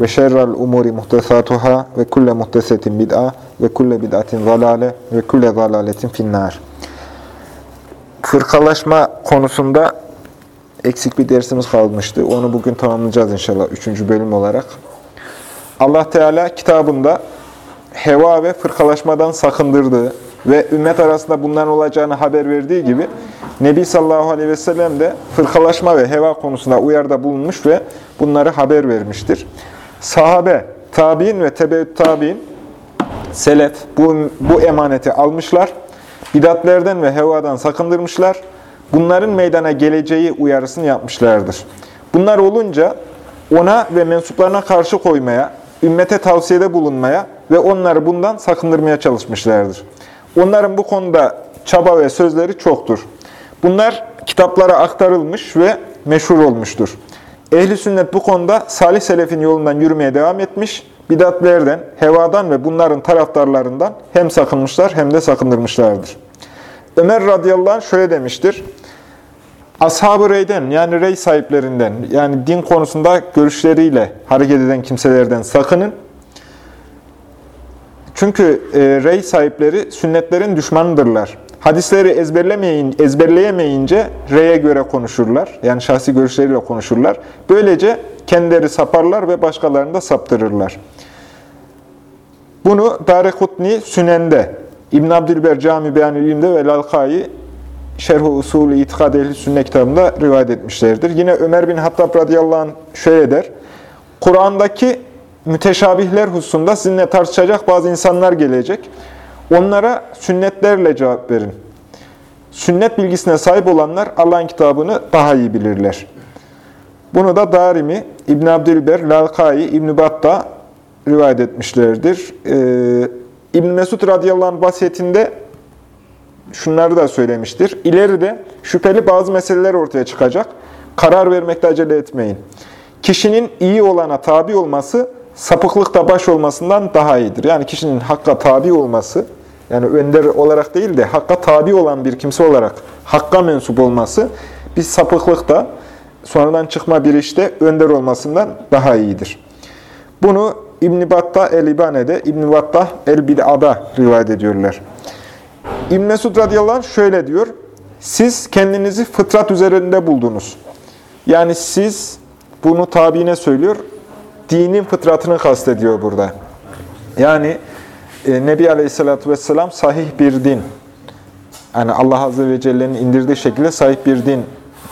ve şerrel umuri muhtesatuhâ ve kulle muhtesetin bid'a ve kulle bid'atin zalale ve kulle zalaletin finnâr. Fırkalaşma konusunda eksik bir dersimiz kalmıştı. Onu bugün tamamlayacağız inşallah üçüncü bölüm olarak. Allah Teala kitabında heva ve fırkalaşmadan sakındırdığı ve ümmet arasında bunların olacağını haber verdiği gibi Nebi sallallahu aleyhi ve sellem de fırkalaşma ve heva konusunda uyarda bulunmuş ve bunları haber vermiştir. Sahabe, tabi'in ve tebeüt tabi'in, selef bu, bu emaneti almışlar. Bidatlerden ve hevadan sakındırmışlar. Bunların meydana geleceği uyarısını yapmışlardır. Bunlar olunca ona ve mensuplarına karşı koymaya, ümmete tavsiyede bulunmaya ve onları bundan sakındırmaya çalışmışlardır. Onların bu konuda çaba ve sözleri çoktur. Bunlar kitaplara aktarılmış ve meşhur olmuştur. Ehli sünnet bu konuda salih selefin yolundan yürümeye devam etmiş, bidatlerden, hevadan ve bunların taraftarlarından hem sakınmışlar hem de sakındırmışlardır. Ömer radıyallahu anh şöyle demiştir. Ashab-ı Rey'den yani rey sahiplerinden yani din konusunda görüşleriyle hareket eden kimselerden sakının. Çünkü e, rey sahipleri sünnetlerin düşmanıdırlar. Hadisleri ezberlemeyin, ezberleyemeyince reye göre konuşurlar. Yani şahsi görüşleriyle konuşurlar. Böylece kendileri saparlar ve başkalarını da saptırırlar. Bunu Darekutni Sünen'de, İbn Abdülber Cami Beyan-ı ve Lalkai Şerh-i Usulü İtikad Ehli Sünnet kitabında rivayet etmişlerdir. Yine Ömer bin Hattab radıyallahu anh şöyle der. Kur'an'daki müteşabihler hususunda sizinle tartışacak bazı insanlar gelecek. Onlara sünnetlerle cevap verin. Sünnet bilgisine sahip olanlar Allah'ın kitabını daha iyi bilirler. Bunu da Darimi, İbn Abdülber, Lalkai, İbn Batta rivayet etmişlerdir. Ee, İbn Mesud radıyallahu anh vasiyetinde şunları da söylemiştir. İleride şüpheli bazı meseleler ortaya çıkacak. Karar vermekte acele etmeyin. Kişinin iyi olana tabi olması sapıklıkta baş olmasından daha iyidir. Yani kişinin hakka tabi olması, yani önder olarak değil de hakka tabi olan bir kimse olarak hakka mensup olması bir sapıklıkta, sonradan çıkma bir işte önder olmasından daha iyidir. Bunu İbn-i Battah el-İbane'de, İbn-i Battah el-Bid'a'da rivayet ediyorlar. İbn Mesud radıyallahu şöyle diyor, siz kendinizi fıtrat üzerinde buldunuz. Yani siz, bunu tabiine söylüyor, dinin fıtratını kastediyor burada. Yani Nebi Aleyhisselatü Vesselam sahih bir din, yani Allah Azze ve Celle'nin indirdiği şekilde sahih bir din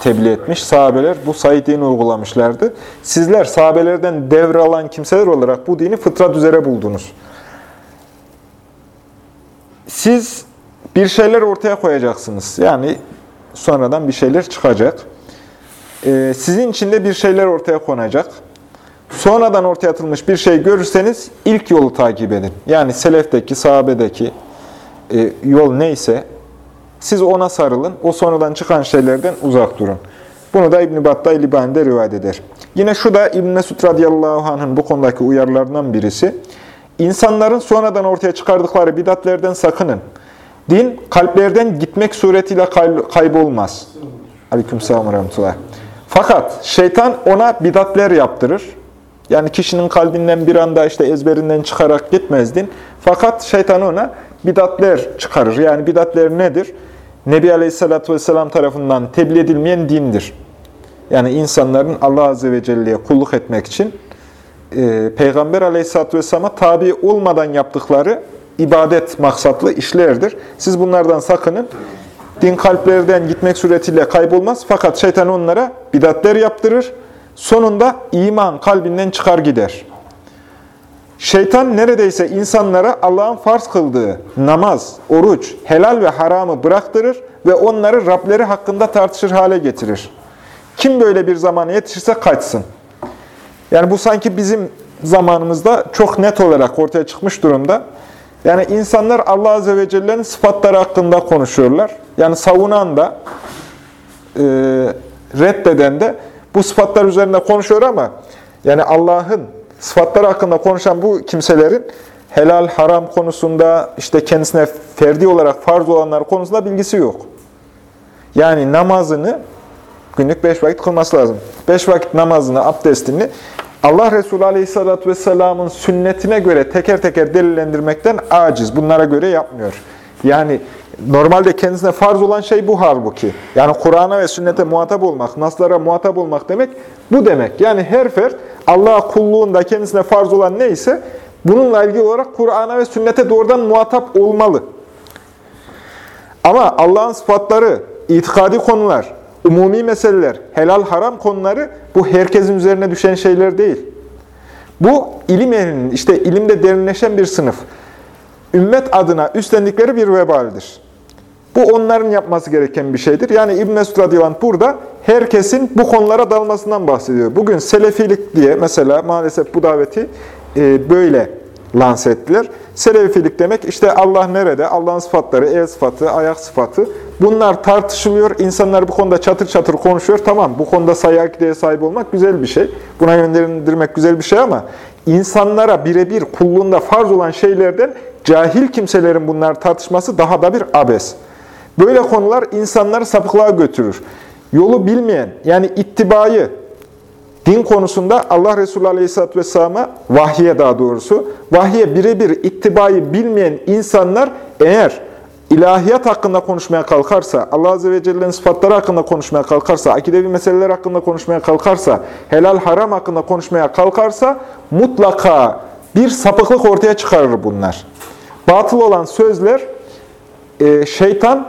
tebliğ etmiş. Sahabeler bu sahih dini uygulamışlardı. Sizler sahabelerden devralan kimseler olarak bu dini fıtrat üzere buldunuz. Siz bir şeyler ortaya koyacaksınız. Yani sonradan bir şeyler çıkacak. Ee, sizin içinde bir şeyler ortaya konacak. Sonradan ortaya atılmış bir şey görürseniz ilk yolu takip edin. Yani selefteki, sahabedeki e, yol neyse siz ona sarılın. O sonradan çıkan şeylerden uzak durun. Bunu da İbn-i Battah İlibani'de rivayet eder. Yine şu da İbn-i Mesud radıyallahu anh'ın bu konudaki uyarılarından birisi. İnsanların sonradan ortaya çıkardıkları bidatlerden sakının. Din kalplerden gitmek suretiyle kaybolmaz. Aleykümselam ve rahmetullah. Fakat şeytan ona bidatler yaptırır. Yani kişinin kalbinden bir anda işte ezberinden çıkarak gitmez din. Fakat şeytan ona bidatler çıkarır. Yani bidatler nedir? Nebi Aleyhisselatü Vesselam tarafından tebliğ edilmeyen dindir. Yani insanların Allah Azze ve Celle'ye kulluk etmek için e, Peygamber Aleyhisselatü Vesselam'a tabi olmadan yaptıkları ibadet maksatlı işlerdir. Siz bunlardan sakının. Din kalplerden gitmek suretiyle kaybolmaz. Fakat şeytan onlara bidatler yaptırır. Sonunda iman kalbinden çıkar gider. Şeytan neredeyse insanlara Allah'ın farz kıldığı namaz, oruç, helal ve haramı bıraktırır ve onları Rableri hakkında tartışır hale getirir. Kim böyle bir zamana yetişirse kaçsın. Yani bu sanki bizim zamanımızda çok net olarak ortaya çıkmış durumda. Yani insanlar Allah Azze ve Celle'nin sıfatları hakkında konuşuyorlar. Yani savunan da, e, reddeden de bu sıfatlar üzerinde konuşuyor ama yani Allah'ın sıfatları hakkında konuşan bu kimselerin helal, haram konusunda, işte kendisine ferdi olarak farz olanlar konusunda bilgisi yok. Yani namazını günlük beş vakit kılması lazım. Beş vakit namazını, abdestini Allah Resulü Aleyhisselatü Vesselam'ın sünnetine göre teker teker delillendirmekten aciz. Bunlara göre yapmıyor. Yani normalde kendisine farz olan şey bu halbuki. Yani Kur'an'a ve sünnete muhatap olmak, naslara muhatap olmak demek bu demek. Yani her fert Allah kulluğunda kendisine farz olan neyse bununla ilgili olarak Kur'an'a ve sünnete doğrudan muhatap olmalı. Ama Allah'ın sıfatları, itikadi konular, umumi meseleler, helal haram konuları bu herkesin üzerine düşen şeyler değil. Bu ilim ehlinin, işte ilimde derinleşen bir sınıf. Ümmet adına üstlendikleri bir vebaldir. Bu onların yapması gereken bir şeydir. Yani İbn Mesud radıyallahu burada herkesin bu konulara dalmasından bahsediyor. Bugün selefilik diye mesela maalesef bu daveti e, böyle lanse ettiler. Selefilik demek işte Allah nerede? Allah'ın sıfatları, el sıfatı, ayak sıfatı. Bunlar tartışılıyor. İnsanlar bu konuda çatır çatır konuşuyor. Tamam bu konuda sayı sahip olmak güzel bir şey. Buna yönlendirmek güzel bir şey ama insanlara birebir kulluğunda farz olan şeylerden cahil kimselerin bunlar tartışması daha da bir abes. Böyle konular insanları sapıklığa götürür. Yolu bilmeyen, yani ittibayı, din konusunda Allah Resulü Aleyhisselatü Vesselam'a, vahye daha doğrusu, vahye birebir ittibayı bilmeyen insanlar eğer ilahiyat hakkında konuşmaya kalkarsa, Allah Azze ve Celle'nin sıfatları hakkında konuşmaya kalkarsa, akidevi meseleler hakkında konuşmaya kalkarsa, helal haram hakkında konuşmaya kalkarsa mutlaka bir sapıklık ortaya çıkarır bunlar. Batıl olan sözler e, şeytan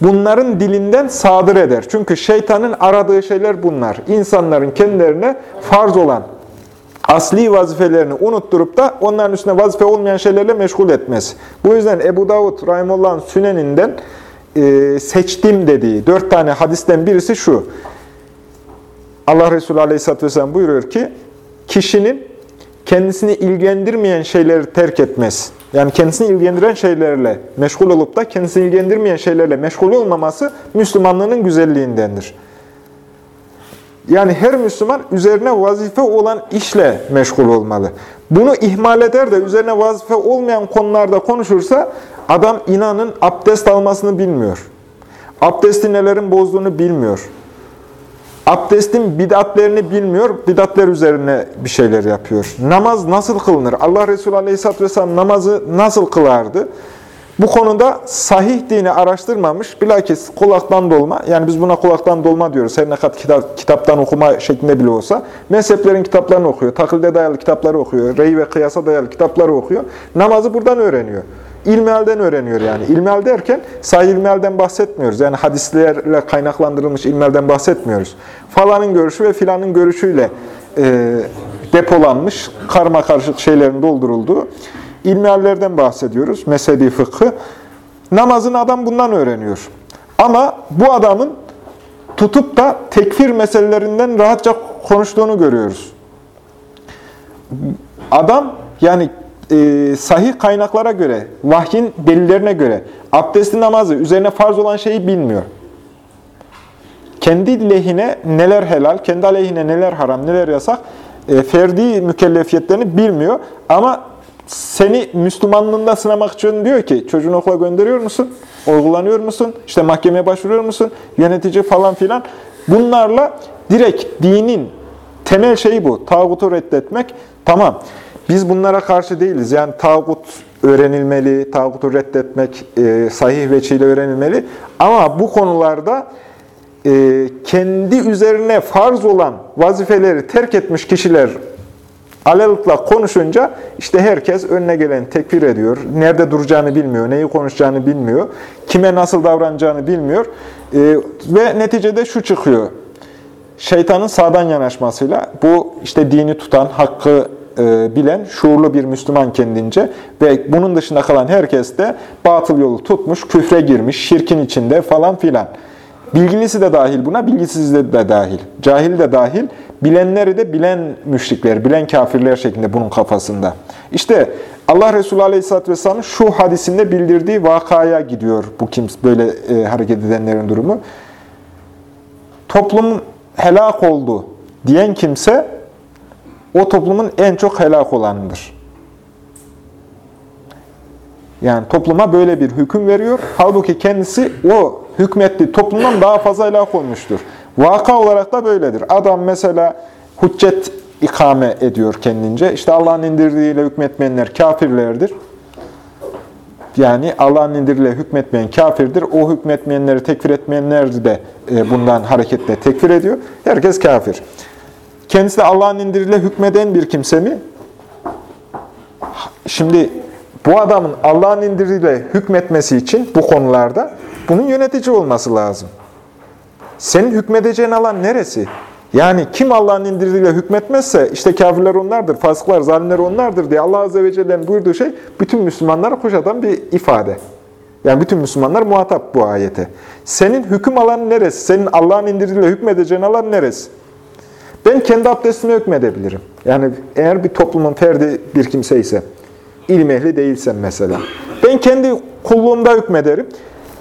bunların dilinden sadır eder. Çünkü şeytanın aradığı şeyler bunlar. İnsanların kendilerine farz olan asli vazifelerini unutturup da onların üstüne vazife olmayan şeylerle meşgul etmez. Bu yüzden Ebu Davud Rahimullah'ın süneninden e, seçtim dediği dört tane hadisten birisi şu. Allah Resulü Aleyhisselatü Vesselam buyuruyor ki, kişinin kendisini ilgilendirmeyen şeyleri terk etmez. Yani kendisini ilgilendiren şeylerle meşgul olup da kendisini ilgilendirmeyen şeylerle meşgul olmaması Müslümanlığının güzelliğindendir. Yani her Müslüman üzerine vazife olan işle meşgul olmalı. Bunu ihmal eder de üzerine vazife olmayan konularda konuşursa adam inanın abdest almasını bilmiyor. Abdesti nelerin bozduğunu bilmiyor. Abdestin bidatlerini bilmiyor, bidatler üzerine bir şeyler yapıyor. Namaz nasıl kılınır? Allah Resulü Aleyhisselatü Vesselam namazı nasıl kılardı? Bu konuda sahih dini araştırmamış, bilakis kulaktan dolma, yani biz buna kulaktan dolma diyoruz, her ne kadar kitap, kitaptan okuma şeklinde bile olsa, mezheplerin kitaplarını okuyor, taklide dayalı kitapları okuyor, rey ve kıyasa dayalı kitapları okuyor, namazı buradan öğreniyor. İlmihalden öğreniyor yani. İlmihal derken sahih ilmihalden bahsetmiyoruz. Yani hadislerle kaynaklandırılmış ilmihalden bahsetmiyoruz. Falanın görüşü ve filanın görüşüyle e, depolanmış, karma karışık şeylerin doldurulduğu ilmihallerden bahsediyoruz. Mezhebi fıkhı. Namazını adam bundan öğreniyor. Ama bu adamın tutup da tekfir meselelerinden rahatça konuştuğunu görüyoruz. Adam yani e, sahih kaynaklara göre, vahyin delillerine göre abdesti namazı üzerine farz olan şeyi bilmiyor. Kendi lehine neler helal, kendi aleyhine neler haram, neler yasak, e, ferdi mükellefiyetlerini bilmiyor. Ama seni Müslümanlığında sınamak için diyor ki, çocuğunu okula gönderiyor musun? Uygulanıyor musun? İşte mahkemeye başvuruyor musun? Yönetici falan filan. Bunlarla direkt dinin temel şeyi bu. Tağutu reddetmek. Tamam. Biz bunlara karşı değiliz. Yani tağut öğrenilmeli, tağutu reddetmek e, sahih veçiyle öğrenilmeli. Ama bu konularda e, kendi üzerine farz olan vazifeleri terk etmiş kişiler alelutla konuşunca işte herkes önüne gelen tekfir ediyor. Nerede duracağını bilmiyor, neyi konuşacağını bilmiyor, kime nasıl davranacağını bilmiyor. E, ve neticede şu çıkıyor. Şeytanın sağdan yanaşmasıyla bu işte dini tutan, hakkı e, bilen, şuurlu bir Müslüman kendince ve bunun dışında kalan herkes de batıl yolu tutmuş, küfre girmiş, şirkin içinde falan filan. Bilgilisi de dahil buna, bilgisiz de dahil. Cahil de dahil. Bilenleri de bilen müşrikler, bilen kafirler şeklinde bunun kafasında. İşte Allah Resulü Aleyhisselatü Vesselam'ın şu hadisinde bildirdiği vakaya gidiyor bu kimse böyle e, hareket edenlerin durumu. Toplum helak oldu diyen kimse o toplumun en çok helak olanıdır. Yani topluma böyle bir hüküm veriyor. Halbuki kendisi o hükmetli toplumdan daha fazla helak olmuştur. Vaka olarak da böyledir. Adam mesela hüccet ikame ediyor kendince. İşte Allah'ın indirdiğiyle hükmetmeyenler kafirlerdir. Yani Allah'ın indirdiğiyle hükmetmeyen kafirdir. O hükmetmeyenleri tekfir etmeyenler de e, bundan hareketle tekfir ediyor. Herkes kafir. Kendisi de Allah'ın indirdiğiyle hükmeden bir kimse mi? Şimdi bu adamın Allah'ın indirdiğiyle hükmetmesi için bu konularda bunun yönetici olması lazım. Senin hükmedeceğin alan neresi? Yani kim Allah'ın indirdiğiyle hükmetmezse işte kafirler onlardır, fasıklar, zalimler onlardır diye Allah Azze ve Celle'nin buyurduğu şey bütün Müslümanlara kuşatan bir ifade. Yani bütün Müslümanlar muhatap bu ayete. Senin hüküm alanı neresi? Senin Allah'ın indirdiğiyle hükmedeceğin alan neresi? Ben kendi abdestime hükmedebilirim. Yani eğer bir toplumun ferdi bir kimse ise, ilim ehli değilsem mesela. Ben kendi kulluğumda hükmederim.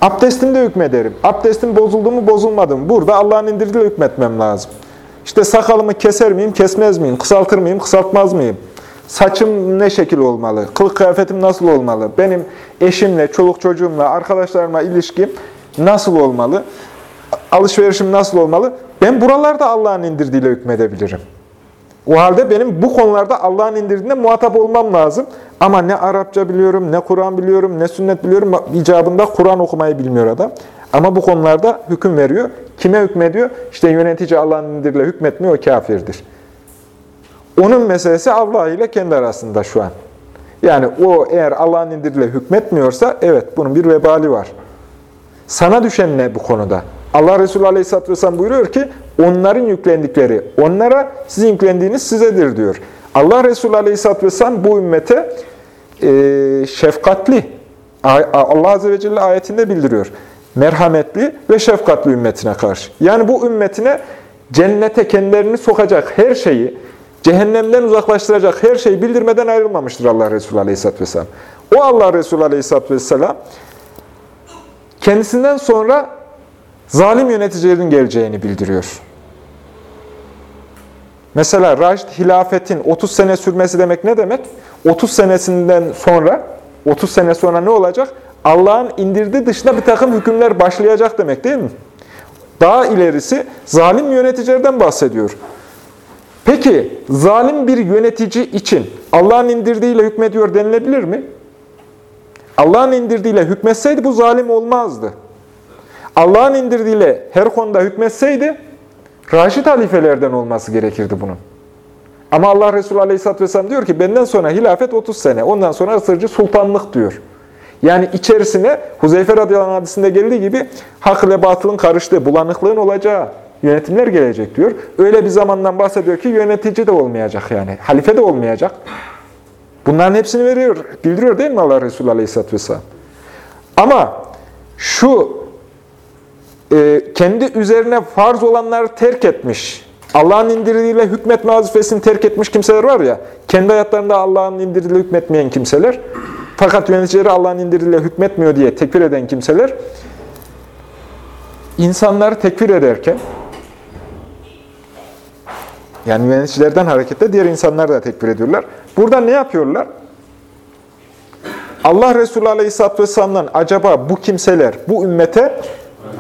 Abdestimde hükmederim. Abdestim bozuldu mu bozulmadı mı? Burada Allah'ın indirdiğiyle hükmetmem lazım. İşte sakalımı keser miyim, kesmez miyim? Kısaltır mıyım, kısaltmaz mıyım? Saçım ne şekil olmalı? Kılık kıyafetim nasıl olmalı? Benim eşimle, çoluk çocuğumla, arkadaşlarımla ilişkim nasıl olmalı? Alışverişim nasıl olmalı? Ben buralarda Allah'ın indirdiğiyle hükmedebilirim. O halde benim bu konularda Allah'ın indirdiğinde muhatap olmam lazım. Ama ne Arapça biliyorum, ne Kur'an biliyorum, ne sünnet biliyorum. İcabında Kur'an okumayı bilmiyor adam. Ama bu konularda hüküm veriyor. Kime hükmediyor? İşte yönetici Allah'ın indirdiğiyle hükmetmiyor, o kafirdir. Onun meselesi Allah ile kendi arasında şu an. Yani o eğer Allah'ın indirdiğiyle hükmetmiyorsa, evet bunun bir vebali var. Sana düşen ne bu konuda? Allah Resulü Aleyhisselatü Vesselam buyuruyor ki, onların yüklendikleri onlara, sizin yüklendiğiniz sizedir diyor. Allah Resulü Aleyhisselatü Vesselam bu ümmete e, şefkatli, Allah Azze ve Celle ayetinde bildiriyor. Merhametli ve şefkatli ümmetine karşı. Yani bu ümmetine cennete kendilerini sokacak her şeyi, cehennemden uzaklaştıracak her şeyi bildirmeden ayrılmamıştır Allah Resulü Aleyhisselatü Vesselam. O Allah Resulü Aleyhisselatü Vesselam kendisinden sonra zalim yöneticilerin geleceğini bildiriyor. Mesela Raşid hilafetin 30 sene sürmesi demek ne demek? 30 senesinden sonra, 30 sene sonra ne olacak? Allah'ın indirdiği dışında bir takım hükümler başlayacak demek değil mi? Daha ilerisi zalim yöneticilerden bahsediyor. Peki zalim bir yönetici için Allah'ın indirdiğiyle hükmediyor denilebilir mi? Allah'ın indirdiğiyle hükmetseydi bu zalim olmazdı. Allah'ın indirdiğiyle her konuda hükmetseydi Raşid halifelerden olması gerekirdi bunun. Ama Allah Resulü Aleyhisselatü Vesselam diyor ki benden sonra hilafet 30 sene, ondan sonra ısırcı sultanlık diyor. Yani içerisine Huzeyfe radıyallahu hadisinde geldiği gibi hak ile batılın karıştığı, bulanıklığın olacağı yönetimler gelecek diyor. Öyle bir zamandan bahsediyor ki yönetici de olmayacak yani, halife de olmayacak. Bunların hepsini veriyor, bildiriyor değil mi Allah Resulü Aleyhisselatü Vesselam? Ama şu e, kendi üzerine farz olanları terk etmiş, Allah'ın indirdiğiyle hükmetme vazifesini terk etmiş kimseler var ya, kendi hayatlarında Allah'ın indirdiğiyle hükmetmeyen kimseler, fakat yöneticileri Allah'ın indirdiğiyle hükmetmiyor diye tekfir eden kimseler, insanları tekfir ederken, yani yöneticilerden hareketle diğer insanlar da tekfir ediyorlar. Burada ne yapıyorlar? Allah Resulü Aleyhisselatü Vesselam'dan acaba bu kimseler, bu ümmete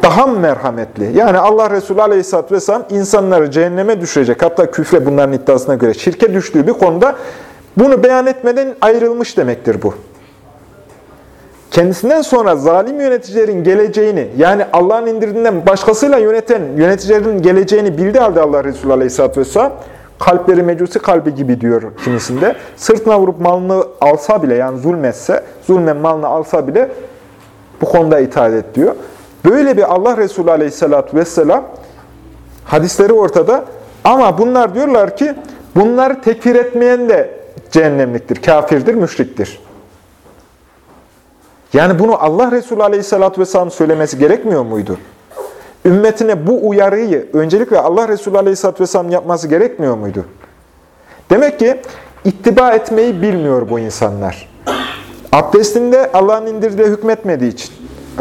daha merhametli? Yani Allah Resulü Aleyhisselatü Vesselam insanları cehenneme düşürecek, hatta küfre bunların iddiasına göre şirke düştüğü bir konuda bunu beyan etmeden ayrılmış demektir bu. Kendisinden sonra zalim yöneticilerin geleceğini, yani Allah'ın indirdiğinden başkasıyla yöneten yöneticilerin geleceğini bildi halde Allah Resulü Aleyhisselatü Vesselam, kalpleri mecusi kalbi gibi diyor kimisinde. Sırtına vurup malını alsa bile, yani zulmetse, zulmen malını alsa bile bu konuda itaat et diyor. Böyle bir Allah Resulü Aleyhisselatü Vesselam hadisleri ortada ama bunlar diyorlar ki bunları tekfir etmeyen de cehennemliktir, kafirdir, müşriktir. Yani bunu Allah Resulü Aleyhisselatü Vesselam söylemesi gerekmiyor muydu? ümmetine bu uyarıyı öncelikle Allah Resulü Aleyhisselatü Vesselam yapması gerekmiyor muydu? Demek ki ittiba etmeyi bilmiyor bu insanlar. Abdestinde Allah'ın indirdiği hükmetmediği için,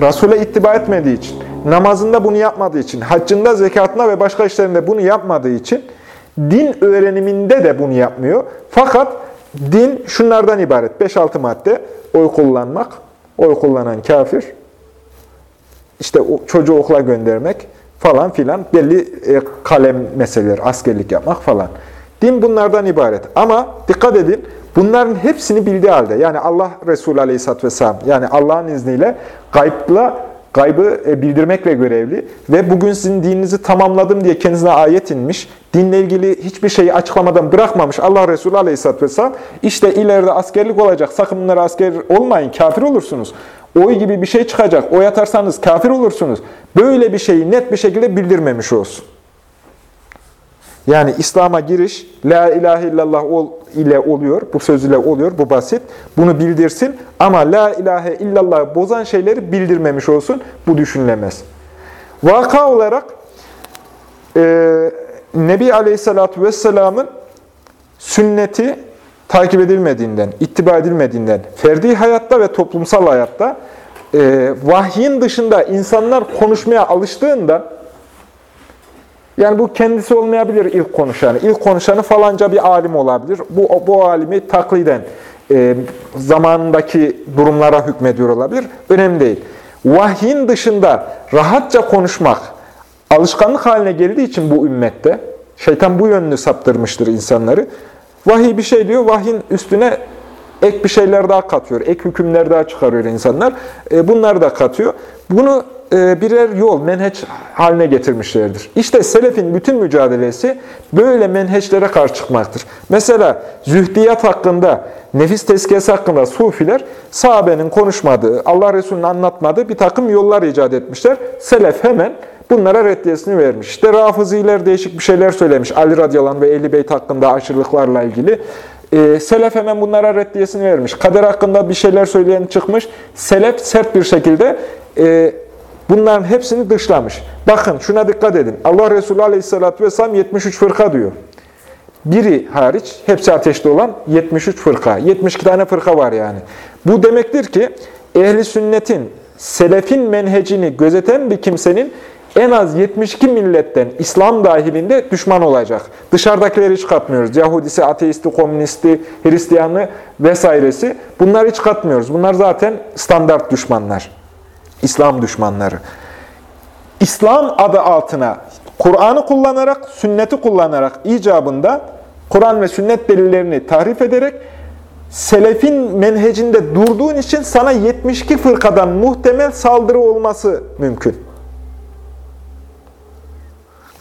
Resul'e ittiba etmediği için, namazında bunu yapmadığı için, haccında, zekatında ve başka işlerinde bunu yapmadığı için, din öğreniminde de bunu yapmıyor. Fakat din şunlardan ibaret. 5-6 madde. Oy kullanmak, oy kullanan kafir, işte çocuğu okula göndermek falan filan, belli e, kalem meseleleri, askerlik yapmak falan. Din bunlardan ibaret. Ama dikkat edin, bunların hepsini bildiği halde, yani Allah Resulü Aleyhisselatü Vesselam, yani Allah'ın izniyle gaybla, gaybı e, bildirmekle görevli ve bugün sizin dininizi tamamladım diye kendisine ayet inmiş, dinle ilgili hiçbir şeyi açıklamadan bırakmamış Allah Resulü Aleyhisselatü Vesselam, işte ileride askerlik olacak, sakın bunlara asker olmayın, kafir olursunuz. Oy gibi bir şey çıkacak, oy atarsanız kafir olursunuz. Böyle bir şeyi net bir şekilde bildirmemiş olsun. Yani İslam'a giriş, La ilahe illallah ile oluyor, bu söz ile oluyor, bu basit. Bunu bildirsin ama La ilahe illallah bozan şeyleri bildirmemiş olsun, bu düşünülemez. Vaka olarak e, Nebi Aleyhisselatü Vesselam'ın sünneti takip edilmediğinden, ittiba edilmediğinden, ferdi hayatta ve toplumsal hayatta e, vahyin dışında insanlar konuşmaya alıştığında yani bu kendisi olmayabilir ilk konuşanı. İlk konuşanı falanca bir alim olabilir. Bu, bu alimi takliden e, zamanındaki durumlara hükmediyor olabilir. Önemli değil. Vahyin dışında rahatça konuşmak alışkanlık haline geldiği için bu ümmette, şeytan bu yönünü saptırmıştır insanları. Vahiy bir şey diyor, vahyin üstüne ek bir şeyler daha katıyor, ek hükümler daha çıkarıyor insanlar. E, bunları da katıyor. Bunu birer yol, menheç haline getirmişlerdir. İşte selefin bütün mücadelesi böyle menheçlere karşı çıkmaktır. Mesela zühdiyat hakkında, nefis tezkiyesi hakkında sufiler sahabenin konuşmadığı, Allah Resulü'nün anlatmadığı bir takım yollar icat etmişler. Selef hemen bunlara reddiyesini vermiş. İşte Rafiziler değişik bir şeyler söylemiş. Ali radıyallahu ve Ehl-i Beyt hakkında aşırılıklarla ilgili. E, Selef hemen bunlara reddiyesini vermiş. Kader hakkında bir şeyler söyleyen çıkmış. Selef sert bir şekilde e, bunların hepsini dışlamış. Bakın şuna dikkat edin. Allah Resulü Aleyhisselatü Vesselam 73 fırka diyor. Biri hariç hepsi ateşte olan 73 fırka. 72 tane fırka var yani. Bu demektir ki ehli sünnetin, selefin menhecini gözeten bir kimsenin en az 72 milletten İslam dahilinde düşman olacak. Dışarıdakileri hiç katmıyoruz. Yahudisi, ateisti, komünisti, Hristiyanı vesairesi. Bunları hiç katmıyoruz. Bunlar zaten standart düşmanlar. İslam düşmanları. İslam adı altına Kur'an'ı kullanarak, sünneti kullanarak icabında Kur'an ve sünnet delillerini tahrif ederek selefin menhecinde durduğun için sana 72 fırkadan muhtemel saldırı olması mümkün.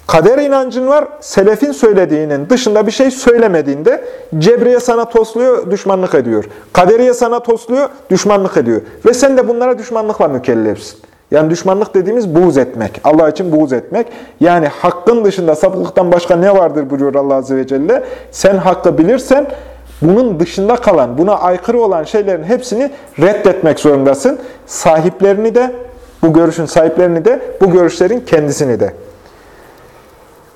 Kader inancın var, selefin söylediğinin dışında bir şey söylemediğinde cebriye sana tosluyor, düşmanlık ediyor. Kaderiye sana tosluyor, düşmanlık ediyor. Ve sen de bunlara düşmanlıkla mükellefsin. Yani düşmanlık dediğimiz buğz etmek. Allah için buğz etmek. Yani hakkın dışında sapıklıktan başka ne vardır buyuruyor Allah Azze ve Celle. Sen hakkı bilirsen bunun dışında kalan, buna aykırı olan şeylerin hepsini reddetmek zorundasın. Sahiplerini de, bu görüşün sahiplerini de, bu görüşlerin kendisini de.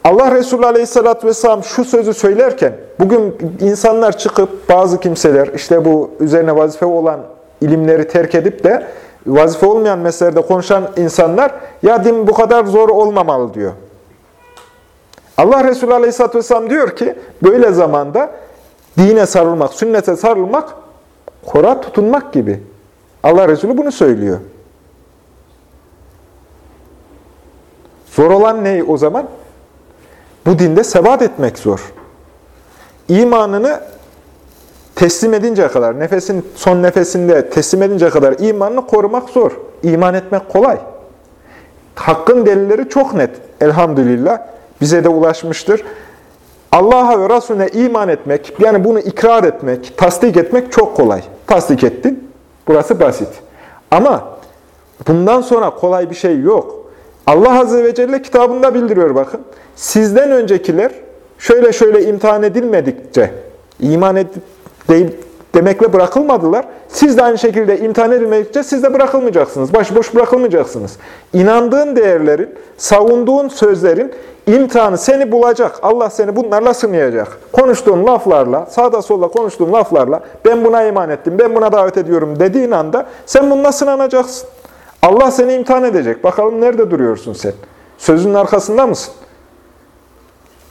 Allah Resulü Aleyhisselatü Vesselam şu sözü söylerken, bugün insanlar çıkıp bazı kimseler, işte bu üzerine vazife olan ilimleri terk edip de vazife olmayan meselelerde konuşan insanlar, ya din bu kadar zor olmamalı diyor. Allah Resulü Aleyhisselatü Vesselam diyor ki, böyle zamanda dine sarılmak, sünnete sarılmak, kora tutunmak gibi. Allah Resulü bunu söylüyor. Zor olan ne o zaman? Bu dinde sebat etmek zor. İmanını teslim edinceye kadar, nefesin son nefesinde teslim edinceye kadar imanını korumak zor. İman etmek kolay. Hakkın delilleri çok net. Elhamdülillah. Bize de ulaşmıştır. Allah'a ve Resulüne iman etmek, yani bunu ikrar etmek, tasdik etmek çok kolay. Tasdik ettin, burası basit. Ama bundan sonra kolay bir şey yok. Allah Azze ve Celle kitabında bildiriyor bakın. Sizden öncekiler şöyle şöyle imtihan edilmedikçe, iman edip deyip demekle bırakılmadılar. Siz de aynı şekilde imtihan edilmedikçe siz de bırakılmayacaksınız. Başıboş bırakılmayacaksınız. İnandığın değerlerin, savunduğun sözlerin imtihanı seni bulacak. Allah seni bunlarla sınayacak. Konuştuğun laflarla, sağda solda konuştuğun laflarla ben buna iman ettim, ben buna davet ediyorum dediğin anda sen bununla sınanacaksın. Allah seni imtihan edecek. Bakalım nerede duruyorsun sen? Sözünün arkasında mısın?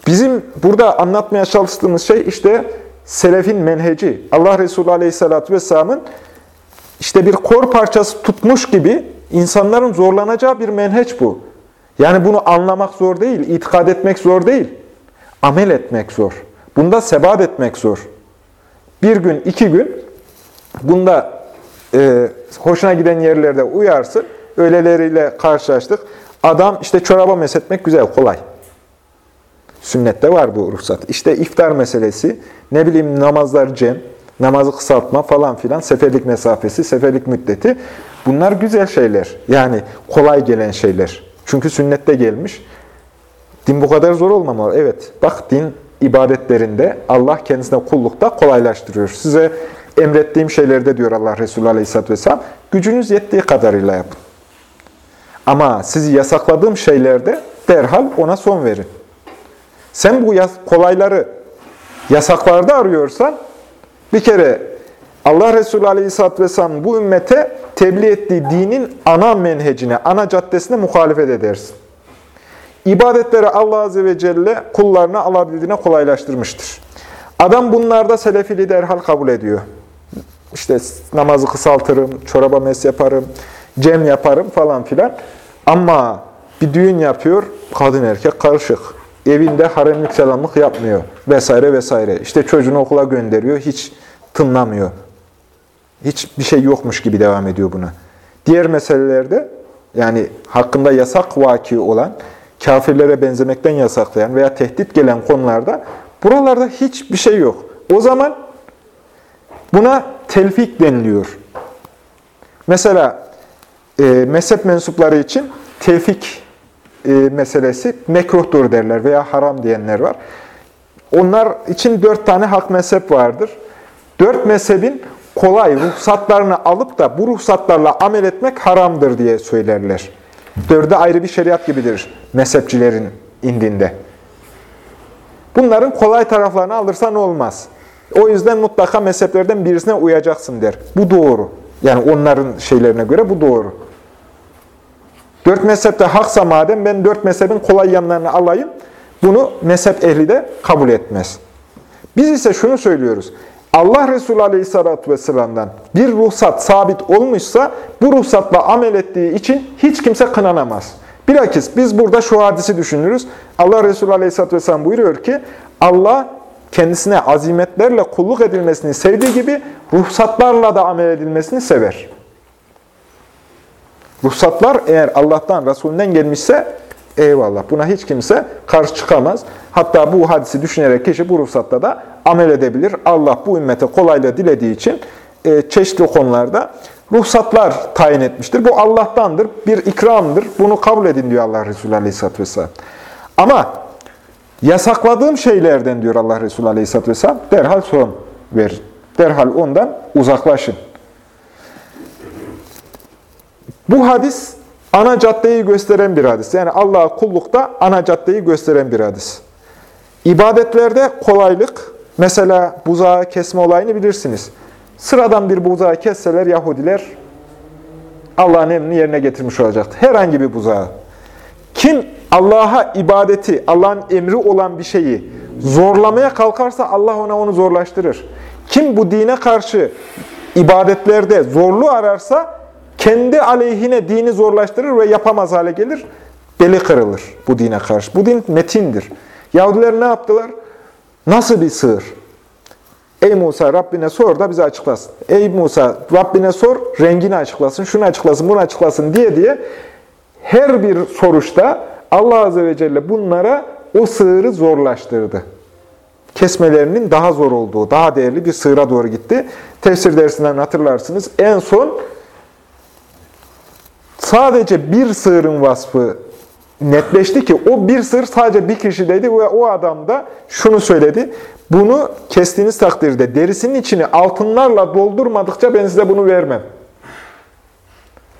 Bizim burada anlatmaya çalıştığımız şey işte selefin menheci. Allah Resulü Aleyhisselatü Vesselam'ın işte bir kor parçası tutmuş gibi insanların zorlanacağı bir menheç bu. Yani bunu anlamak zor değil, itikad etmek zor değil. Amel etmek zor. Bunda sebat etmek zor. Bir gün, iki gün bunda e, hoşuna giden yerlerde uyarsın. Öyleleriyle karşılaştık. Adam işte çoraba mesetmek güzel, kolay. Sünnette var bu ruhsat. İşte iftar meselesi, ne bileyim namazlar cem, namazı kısaltma falan filan, seferlik mesafesi, seferlik müddeti. Bunlar güzel şeyler. Yani kolay gelen şeyler. Çünkü sünnette gelmiş. Din bu kadar zor olmamalı. Evet, bak din ibadetlerinde Allah kendisine kullukta kolaylaştırıyor. Size emrettiğim şeylerde diyor Allah Resulü Aleyhisselatü Vesselam, gücünüz yettiği kadarıyla yapın. Ama sizi yasakladığım şeylerde derhal ona son verin. Sen bu kolayları yasaklarda arıyorsan bir kere Allah Resulü Aleyhisselatü Vesselam bu ümmete tebliğ ettiği dinin ana menhecine, ana caddesine muhalefet edersin. İbadetleri Allah Azze ve Celle kullarına alabildiğine kolaylaştırmıştır. Adam bunlarda selefili derhal kabul ediyor. İşte namazı kısaltırım, çoraba mes yaparım, cem yaparım falan filan. Ama bir düğün yapıyor, kadın erkek karışık. Evinde haremlik selamlık yapmıyor vesaire vesaire. İşte çocuğunu okula gönderiyor, hiç tınlamıyor. Hiçbir şey yokmuş gibi devam ediyor buna. Diğer meselelerde yani hakkında yasak vaki olan, kafirlere benzemekten yasaklayan veya tehdit gelen konularda buralarda hiçbir şey yok. O zaman buna telfik deniliyor. Mesela e, mezhep mensupları için tevfik e, meselesi mekruhtur derler veya haram diyenler var. Onlar için dört tane hak mezhep vardır. Dört mezhebin kolay ruhsatlarını alıp da bu ruhsatlarla amel etmek haramdır diye söylerler. Dörde ayrı bir şeriat gibidir mezhepçilerin indinde. Bunların kolay taraflarını alırsan olmaz. O yüzden mutlaka mezheplerden birisine uyacaksın der. Bu doğru. Yani onların şeylerine göre bu doğru. Dört mezhepte haksa madem ben dört mezhebin kolay yanlarını alayım, bunu mezhep ehli de kabul etmez. Biz ise şunu söylüyoruz. Allah Resulü Aleyhisselatü Vesselam'dan bir ruhsat sabit olmuşsa bu ruhsatla amel ettiği için hiç kimse kınanamaz. Bilakis biz burada şu hadisi düşünürüz. Allah Resulü Aleyhisselatü Vesselam buyuruyor ki Allah kendisine azimetlerle kulluk edilmesini sevdiği gibi ruhsatlarla da amel edilmesini sever. Ruhsatlar eğer Allah'tan, Resulünden gelmişse eyvallah. Buna hiç kimse karşı çıkamaz. Hatta bu hadisi düşünerek kişi bu ruhsatta da amel edebilir. Allah bu ümmete kolaylığı dilediği için e, çeşitli konularda ruhsatlar tayin etmiştir. Bu Allah'tandır, bir ikramdır. Bunu kabul edin diyor Allah Resulü Aleyhisselatü Vesselam. Ama yasakladığım şeylerden diyor Allah Resulü Aleyhisselatü Vesselam, derhal son verin. Derhal ondan uzaklaşın. Bu hadis ana caddeyi gösteren bir hadis. Yani Allah'a kullukta ana caddeyi gösteren bir hadis. İbadetlerde kolaylık, mesela buzağı kesme olayını bilirsiniz. Sıradan bir buzağı kesseler Yahudiler Allah'ın emrini yerine getirmiş olacaktı. Herhangi bir buzağı. Kim Allah'a ibadeti, Allah'ın emri olan bir şeyi zorlamaya kalkarsa Allah ona onu zorlaştırır. Kim bu dine karşı ibadetlerde zorlu ararsa kendi aleyhine dini zorlaştırır ve yapamaz hale gelir. Beli kırılır bu dine karşı. Bu din metindir. Yahudiler ne yaptılar? Nasıl bir sığır? Ey Musa Rabbine sor da bize açıklasın. Ey Musa Rabbine sor, rengini açıklasın, şunu açıklasın, bunu açıklasın diye diye her bir soruşta Allah Azze ve Celle bunlara o sığırı zorlaştırdı. Kesmelerinin daha zor olduğu, daha değerli bir sığıra doğru gitti. Tefsir dersinden hatırlarsınız. En son sadece bir sığırın vasfı netleşti ki o bir sır sadece bir kişideydi ve o adam da şunu söyledi. Bunu kestiğiniz takdirde derisinin içini altınlarla doldurmadıkça ben size bunu vermem.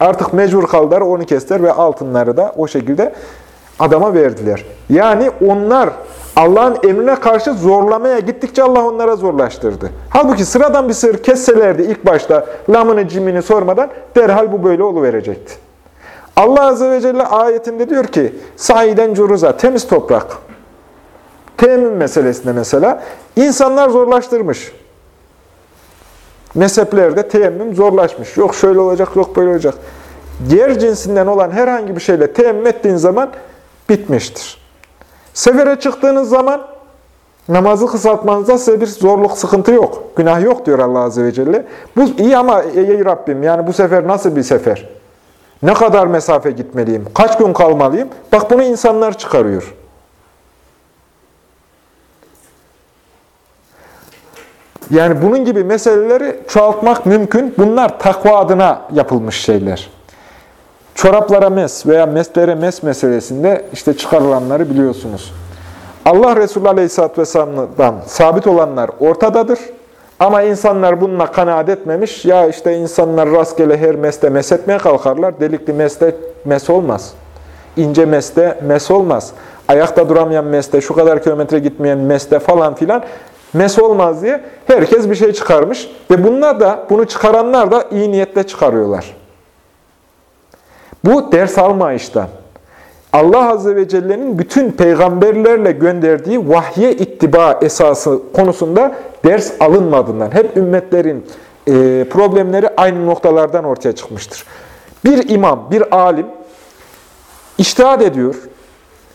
Artık mecbur kaldılar, onu kestiler ve altınları da o şekilde adama verdiler. Yani onlar Allah'ın emrine karşı zorlamaya gittikçe Allah onlara zorlaştırdı. Halbuki sıradan bir sır kesselerdi ilk başta lamını cimini sormadan derhal bu böyle verecekti. Allah Azze ve Celle ayetinde diyor ki, sahiden curuza, temiz toprak. Teyemmüm meselesinde mesela, insanlar zorlaştırmış. Mezheplerde teyemmüm zorlaşmış. Yok şöyle olacak, yok böyle olacak. Diğer cinsinden olan herhangi bir şeyle teyemmüm ettiğin zaman bitmiştir. Sefere çıktığınız zaman namazı kısaltmanızda size bir zorluk, sıkıntı yok. Günah yok diyor Allah Azze ve Celle. Bu iyi ama ey Rabbim yani bu sefer nasıl bir sefer? Ne kadar mesafe gitmeliyim? Kaç gün kalmalıyım? Bak bunu insanlar çıkarıyor. Yani bunun gibi meseleleri çoğaltmak mümkün. Bunlar takva adına yapılmış şeyler. Çoraplara mes veya meslere mes meselesinde işte çıkarılanları biliyorsunuz. Allah Resulü Aleyhisselatü Vesselam'dan sabit olanlar ortadadır. Ama insanlar bununla kanaat etmemiş. Ya işte insanlar rastgele her meste mes etmeye kalkarlar. Delikli meste mes olmaz. İnce meste mes olmaz. Ayakta duramayan meste, şu kadar kilometre gitmeyen meste falan filan mes olmaz diye herkes bir şey çıkarmış. Ve bunlar da, bunu çıkaranlar da iyi niyetle çıkarıyorlar. Bu ders alma işten. Allah Azze ve Celle'nin bütün peygamberlerle gönderdiği vahye ittiba esası konusunda ders alınmadığından, hep ümmetlerin e, problemleri aynı noktalardan ortaya çıkmıştır. Bir imam, bir alim iştihad ediyor.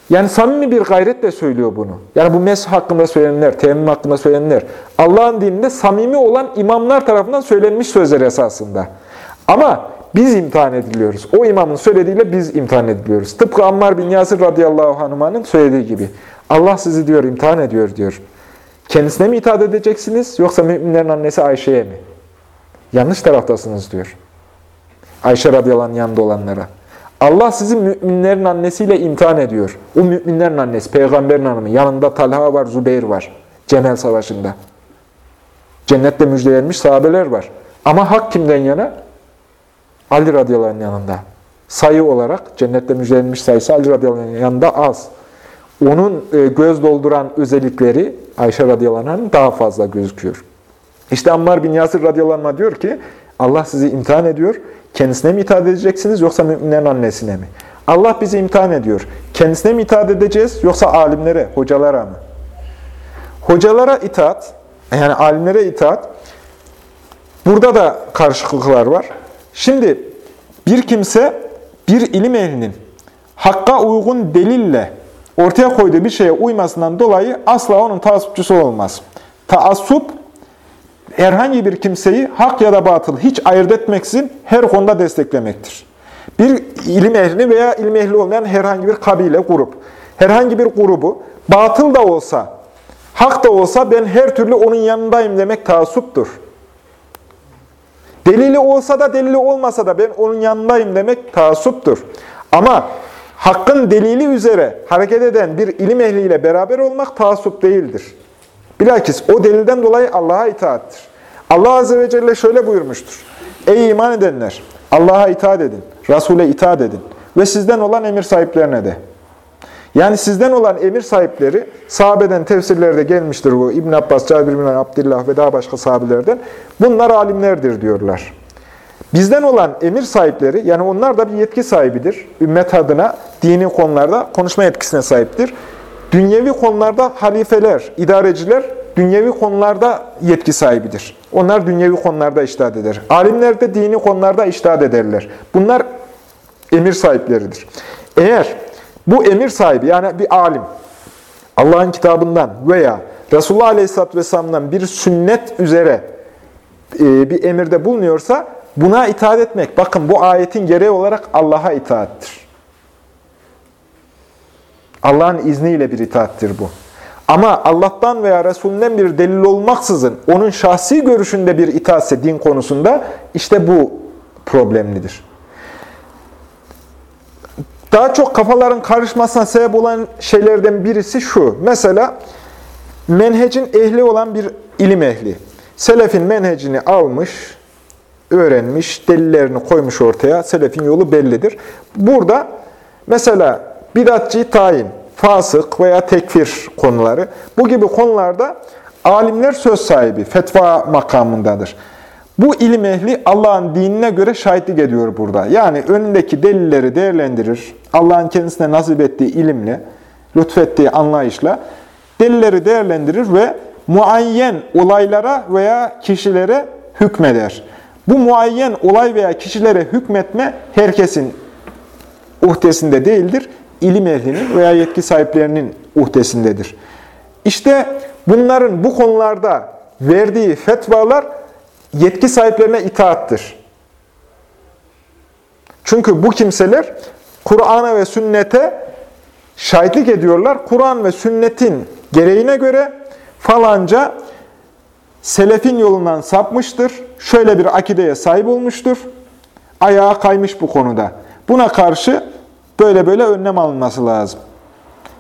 Yani samimi bir gayretle söylüyor bunu. Yani bu mes hakkında söylenenler, teyemmüm hakkında söylenenler, Allah'ın dininde samimi olan imamlar tarafından söylenmiş sözler esasında. Ama biz imtihan ediliyoruz. O imamın söylediğiyle biz imtihan ediliyoruz. Tıpkı Ammar bin Yasir radıyallahu anh'ın söylediği gibi. Allah sizi diyor imtihan ediyor diyor. Kendisine mi itaat edeceksiniz yoksa müminlerin annesi Ayşe'ye mi? Yanlış taraftasınız diyor. Ayşe radıyallahu anh yanında olanlara. Allah sizi müminlerin annesiyle imtihan ediyor. O müminlerin annesi, peygamberin hanımı. Yanında Talha var, Zubeyr var. Cemel Savaşı'nda. Cennette müjdelenmiş sahabeler var. Ama hak kimden yana? Ali radıyallahu yanında. Sayı olarak cennette müjdelenmiş sayısı Ali radıyallahu yanında az. Onun e, göz dolduran özellikleri Ayşe radıyallahu daha fazla gözüküyor. İşte Ammar bin Yasir radıyallahu diyor ki Allah sizi imtihan ediyor. Kendisine mi itaat edeceksiniz yoksa müminlerin annesine mi? Allah bizi imtihan ediyor. Kendisine mi itaat edeceğiz yoksa alimlere, hocalara mı? Hocalara itaat, yani alimlere itaat. Burada da karışıklıklar var. Şimdi bir kimse bir ilim ehlinin hakka uygun delille ortaya koyduğu bir şeye uymasından dolayı asla onun taassupçusu olmaz. Taassup herhangi bir kimseyi hak ya da batıl hiç ayırt etmeksizin her konuda desteklemektir. Bir ilim ehli veya ilim ehli olmayan herhangi bir kabile, grup, herhangi bir grubu batıl da olsa, hak da olsa ben her türlü onun yanındayım demek taassuptur. Delili olsa da delili olmasa da ben onun yanındayım demek taassuptur. Ama hakkın delili üzere hareket eden bir ilim ehliyle beraber olmak taassup değildir. Bilakis o delilden dolayı Allah'a itaattir. Allah Azze ve Celle şöyle buyurmuştur. Ey iman edenler! Allah'a itaat edin, Resul'e itaat edin ve sizden olan emir sahiplerine de. Yani sizden olan emir sahipleri, sahabeden tefsirlerde gelmiştir bu. İbn Abbas, Cabir bin Abdullah ve daha başka sahabelerden. Bunlar alimlerdir diyorlar. Bizden olan emir sahipleri, yani onlar da bir yetki sahibidir. Ümmet adına dini konularda konuşma yetkisine sahiptir. Dünyevi konularda halifeler, idareciler, dünyevi konularda yetki sahibidir. Onlar dünyevi konularda iştahat eder. Alimler de dini konularda iştahat ederler. Bunlar emir sahipleridir. Eğer bu emir sahibi yani bir alim Allah'ın kitabından veya Resulullah Aleyhisselatü Vesselam'dan bir sünnet üzere e, bir emirde bulunuyorsa buna itaat etmek, bakın bu ayetin gereği olarak Allah'a itaattir. Allah'ın izniyle bir itaattir bu. Ama Allah'tan veya Resulünden bir delil olmaksızın onun şahsi görüşünde bir itaatse din konusunda işte bu problemlidir. Daha çok kafaların karışmasına sebep olan şeylerden birisi şu. Mesela menhecin ehli olan bir ilim ehli. Selefin menhecini almış, öğrenmiş, delillerini koymuş ortaya. Selefin yolu bellidir. Burada mesela bidatçı tayin, fasık veya tekfir konuları. Bu gibi konularda alimler söz sahibi, fetva makamındadır. Bu ilim ehli Allah'ın dinine göre şahitlik ediyor burada. Yani önündeki delilleri değerlendirir. Allah'ın kendisine nasip ettiği ilimle, lütfettiği anlayışla delilleri değerlendirir ve muayyen olaylara veya kişilere hükmeder. Bu muayyen olay veya kişilere hükmetme herkesin uhdesinde değildir. İlim ehlinin veya yetki sahiplerinin uhdesindedir. İşte bunların bu konularda verdiği fetvalar yetki sahiplerine itaattır. Çünkü bu kimseler Kur'an'a ve sünnete şahitlik ediyorlar. Kur'an ve sünnetin gereğine göre falanca selefin yolundan sapmıştır. Şöyle bir akideye sahip olmuştur. Ayağa kaymış bu konuda. Buna karşı böyle böyle önlem alınması lazım.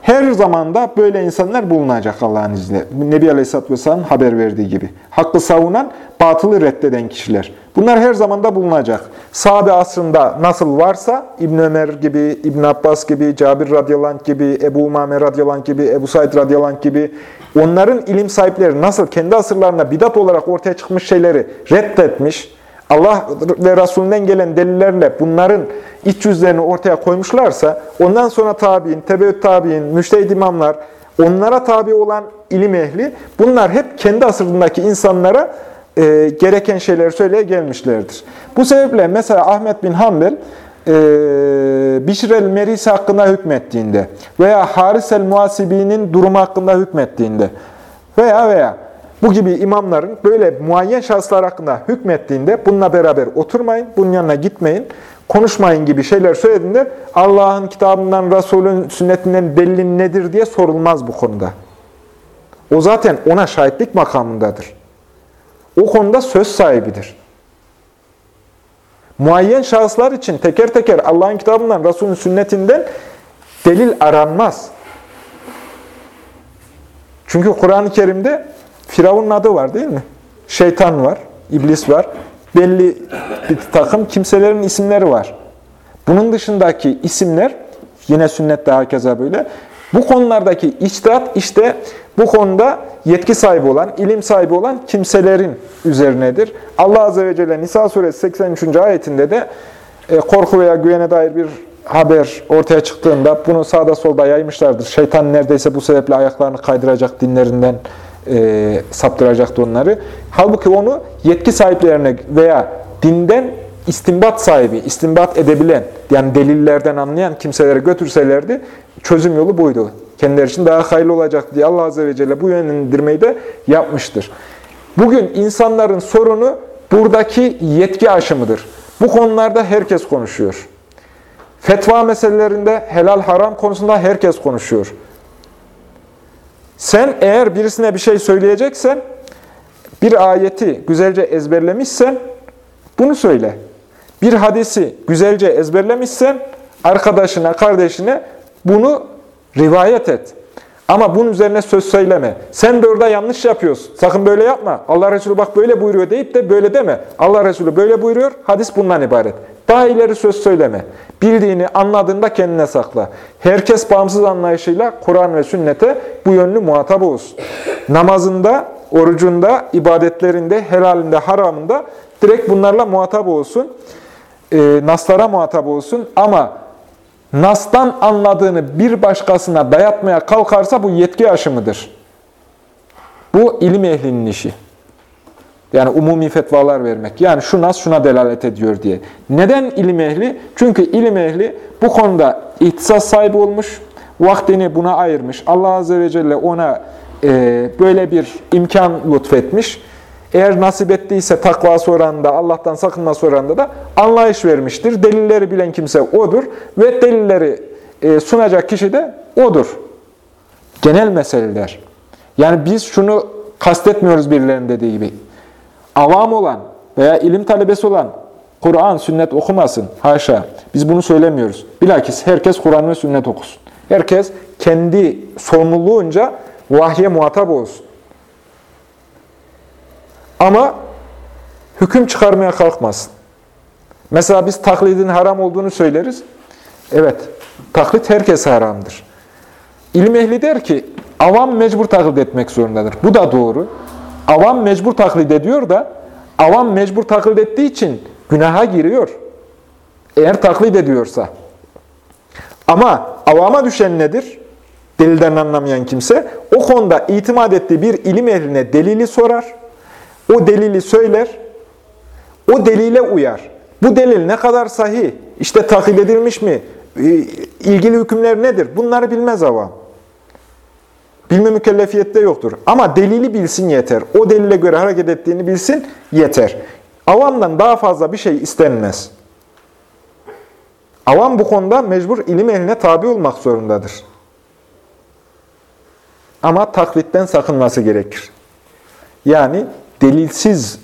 Her zamanda böyle insanlar bulunacak Allah'ın izniyle. Nebi Aleyhisselatü Vesselam'ın haber verdiği gibi. Hakkı savunan, batılı reddeden kişiler. Bunlar her zamanda bulunacak. Sahabe asrında nasıl varsa İbn Ömer gibi, İbn Abbas gibi, Cabir radıyallahu gibi, Ebu Umame radıyallahu gibi, Ebu Said radıyallahu gibi onların ilim sahipleri nasıl kendi asırlarında bidat olarak ortaya çıkmış şeyleri reddetmiş, Allah ve Resulünden gelen delillerle bunların iç yüzlerini ortaya koymuşlarsa, ondan sonra tabi'in, tebeüt tabi'in, müştehid imamlar, onlara tabi olan ilim ehli, bunlar hep kendi asırındaki insanlara e, gereken şeyleri söyleye gelmişlerdir. Bu sebeple mesela Ahmet bin Hanbel, e, Bişr el-Merisi hakkında hükmettiğinde veya Haris el-Muhasibi'nin durumu hakkında hükmettiğinde veya veya bu gibi imamların böyle muayyen şahıslar hakkında hükmettiğinde bununla beraber oturmayın, bunun yanına gitmeyin, konuşmayın gibi şeyler söylediğinde Allah'ın kitabından, Resulün sünnetinden delilin nedir diye sorulmaz bu konuda. O zaten ona şahitlik makamındadır. O konuda söz sahibidir. Muayyen şahıslar için teker teker Allah'ın kitabından, Resulün sünnetinden delil aranmaz. Çünkü Kur'an-ı Kerim'de Firavun'un adı var değil mi? Şeytan var, iblis var. Belli bir takım kimselerin isimleri var. Bunun dışındaki isimler, yine sünnette herkese böyle, bu konulardaki içtihat işte bu konuda yetki sahibi olan, ilim sahibi olan kimselerin üzerinedir. Allah Azze ve Celle Nisa suresi 83. ayetinde de e, korku veya güvene dair bir haber ortaya çıktığında bunu sağda solda yaymışlardır. Şeytan neredeyse bu sebeple ayaklarını kaydıracak dinlerinden e, saptıracaktı onları. Halbuki onu yetki sahiplerine veya dinden istimbat sahibi, istimbat edebilen, yani delillerden anlayan kimselere götürselerdi, çözüm yolu buydu. Kendileri için daha hayırlı olacak diye Allah Azze ve Celle bu yönlendirmeyi de yapmıştır. Bugün insanların sorunu buradaki yetki aşımıdır. Bu konularda herkes konuşuyor. Fetva meselelerinde helal haram konusunda herkes konuşuyor. Sen eğer birisine bir şey söyleyeceksen, bir ayeti güzelce ezberlemişsen bunu söyle. Bir hadisi güzelce ezberlemişsen arkadaşına, kardeşine bunu rivayet et. Ama bunun üzerine söz söyleme. Sen de orada yanlış yapıyorsun. Sakın böyle yapma. Allah Resulü bak böyle buyuruyor deyip de böyle deme. Allah Resulü böyle buyuruyor. Hadis bundan ibaret. Daha ileri söz söyleme. Bildiğini, anladığında kendine sakla. Herkes bağımsız anlayışıyla Kur'an ve sünnete bu yönlü muhatap olsun. Namazında, orucunda, ibadetlerinde, helalinde, haramında direkt bunlarla muhatap olsun. E, naslara muhatap olsun. Ama nastan anladığını bir başkasına dayatmaya kalkarsa bu yetki aşımıdır. Bu ilim ehlinin işi. Yani umumi fetvalar vermek. Yani şu nas şuna delalet ediyor diye. Neden ilim ehli? Çünkü ilim ehli bu konuda ihtisas sahibi olmuş, vaktini buna ayırmış. Allah Azze ve Celle ona e, böyle bir imkan lütfetmiş. Eğer nasip ettiyse takvası oranında, Allah'tan sakınması oranında da anlayış vermiştir. Delilleri bilen kimse odur ve delilleri e, sunacak kişi de odur. Genel meseleler. Yani biz şunu kastetmiyoruz birilerinin dediği gibi avam olan veya ilim talebesi olan Kur'an, sünnet okumasın. Haşa. Biz bunu söylemiyoruz. Bilakis herkes Kur'an ve sünnet okusun. Herkes kendi sorumluluğunca vahye muhatap olsun. Ama hüküm çıkarmaya kalkmasın. Mesela biz taklidin haram olduğunu söyleriz. Evet, taklit herkes haramdır. İlim ehli der ki, avam mecbur taklit etmek zorundadır. Bu da doğru. Avam mecbur taklit ediyor da, avam mecbur taklit ettiği için günaha giriyor. Eğer taklit ediyorsa. Ama avama düşen nedir? Delilden anlamayan kimse, o konuda itimat ettiği bir ilim ehline delili sorar, o delili söyler, o delile uyar. Bu delil ne kadar sahih, işte takip edilmiş mi, e, ilgili hükümler nedir? Bunları bilmez avam. Bilme mükellefiyette yoktur. Ama delili bilsin yeter. O delile göre hareket ettiğini bilsin yeter. Avamdan daha fazla bir şey istenmez. Avam bu konuda mecbur ilim eline tabi olmak zorundadır. Ama taklitten sakınması gerekir. Yani delilsiz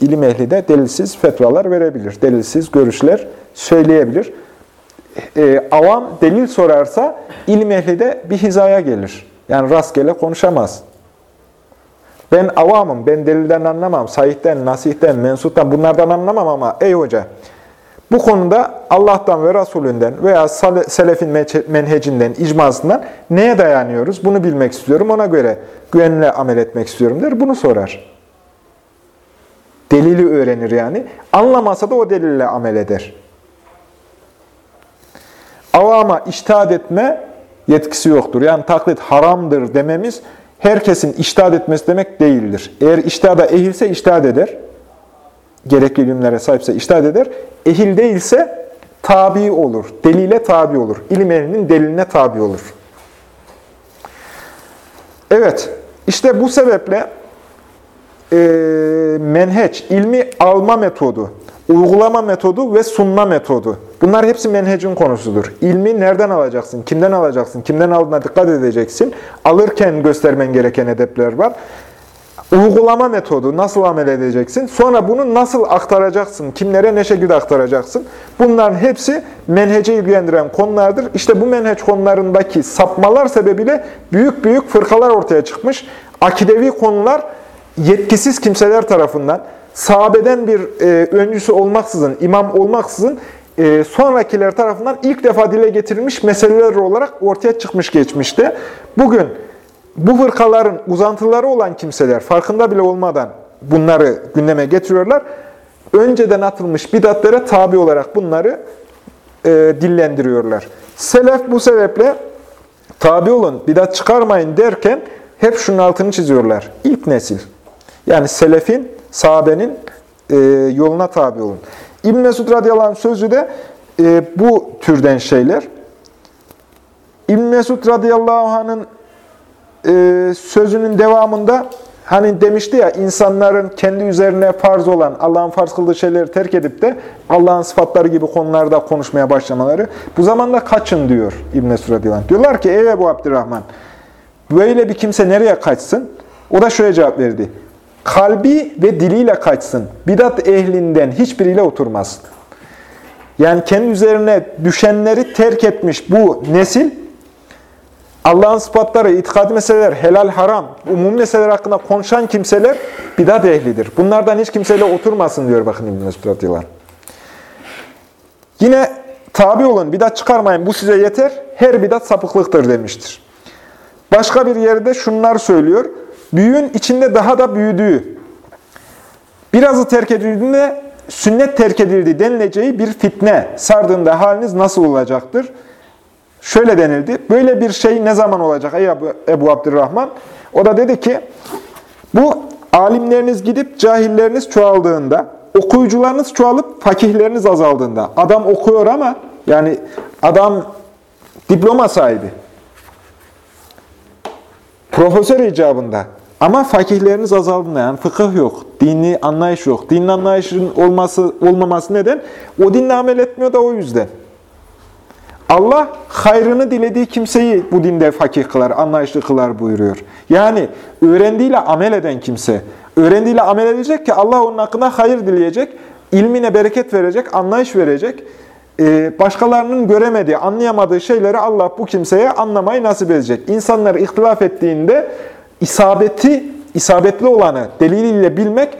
ilim ehli de delilsiz fetvalar verebilir. Delilsiz görüşler söyleyebilir. E, avam delil sorarsa ilim ehli de bir hizaya gelir. Yani rastgele konuşamaz. Ben avamım, ben delilden anlamam, sahihten, nasihten, mensuttan bunlardan anlamam ama ey hoca, bu konuda Allah'tan ve Resulünden veya selefin menhecinden, icmasından neye dayanıyoruz? Bunu bilmek istiyorum, ona göre güvenle amel etmek istiyorum der, bunu sorar. Delili öğrenir yani. Anlamasa da o delille amel eder. Avama iştihad etme yetkisi yoktur. Yani taklit haramdır dememiz herkesin iştihad etmesi demek değildir. Eğer iştihada ehilse iştihad eder. Gerekli ilimlere sahipse iştihad eder. Ehil değilse tabi olur. Delile tabi olur. İlim ehlinin deliline tabi olur. Evet, işte bu sebeple e, menheç, ilmi alma metodu, uygulama metodu ve sunma metodu. Bunlar hepsi menhecin konusudur. İlmi nereden alacaksın, kimden alacaksın, kimden aldığına dikkat edeceksin. Alırken göstermen gereken edepler var. Uygulama metodu, nasıl amel edeceksin? Sonra bunu nasıl aktaracaksın? Kimlere ne şekilde aktaracaksın? Bunların hepsi menhece ilgilendiren konulardır. İşte bu menheç konularındaki sapmalar sebebiyle büyük büyük fırkalar ortaya çıkmış. Akidevi konular yetkisiz kimseler tarafından, sahabeden bir e, öncüsü olmaksızın, imam olmaksızın e, sonrakiler tarafından ilk defa dile getirilmiş meseleler olarak ortaya çıkmış geçmişte. Bugün bu fırkaların uzantıları olan kimseler farkında bile olmadan bunları gündeme getiriyorlar. Önceden atılmış bidatlere tabi olarak bunları e, dillendiriyorlar. Selef bu sebeple tabi olun, bidat çıkarmayın derken hep şunun altını çiziyorlar. İlk nesil. Yani selefin, sahabenin e, yoluna tabi olun. İbn Mesud radıyallahu anh sözü de e, bu türden şeyler. İbn Mesud radıyallahu anh'ın e, sözünün devamında hani demişti ya insanların kendi üzerine farz olan Allah'ın farz kıldığı şeyleri terk edip de Allah'ın sıfatları gibi konularda konuşmaya başlamaları. Bu zamanda kaçın diyor İbn Mesud radıyallahu anh. Diyorlar ki ey Ebu Abdurrahman böyle bir kimse nereye kaçsın? O da şöyle cevap verdi kalbi ve diliyle kaçsın. Bidat ehlinden hiçbiriyle oturmasın. Yani kendi üzerine düşenleri terk etmiş bu nesil, Allah'ın sıfatları, itikadi meseleler, helal, haram, umum meseleler hakkında konuşan kimseler bidat ehlidir. Bunlardan hiç kimseyle oturmasın diyor bakın İbn-i Mesud Yine tabi olun, bidat çıkarmayın, bu size yeter, her bidat sapıklıktır demiştir. Başka bir yerde şunlar söylüyor, büyüğün içinde daha da büyüdüğü, birazı terk edildiğinde sünnet terk edildi denileceği bir fitne sardığında haliniz nasıl olacaktır? Şöyle denildi, böyle bir şey ne zaman olacak ey Ebu, Abdurrahman? O da dedi ki, bu alimleriniz gidip cahilleriniz çoğaldığında, okuyucularınız çoğalıp fakihleriniz azaldığında. Adam okuyor ama yani adam diploma sahibi. Profesör icabında. Ama fakihleriniz azaldığında yani fıkıh yok, dini anlayış yok. Dinin anlayışının olması olmaması neden? O dinle amel etmiyor da o yüzden. Allah hayrını dilediği kimseyi bu dinde fakih kılar, anlayışlı kılar buyuruyor. Yani öğrendiğiyle amel eden kimse, öğrendiğiyle amel edecek ki Allah onun hakkında hayır dileyecek, ilmine bereket verecek, anlayış verecek, e, başkalarının göremediği, anlayamadığı şeyleri Allah bu kimseye anlamayı nasip edecek. İnsanlar ihtilaf ettiğinde isabeti, isabetli olanı deliliyle bilmek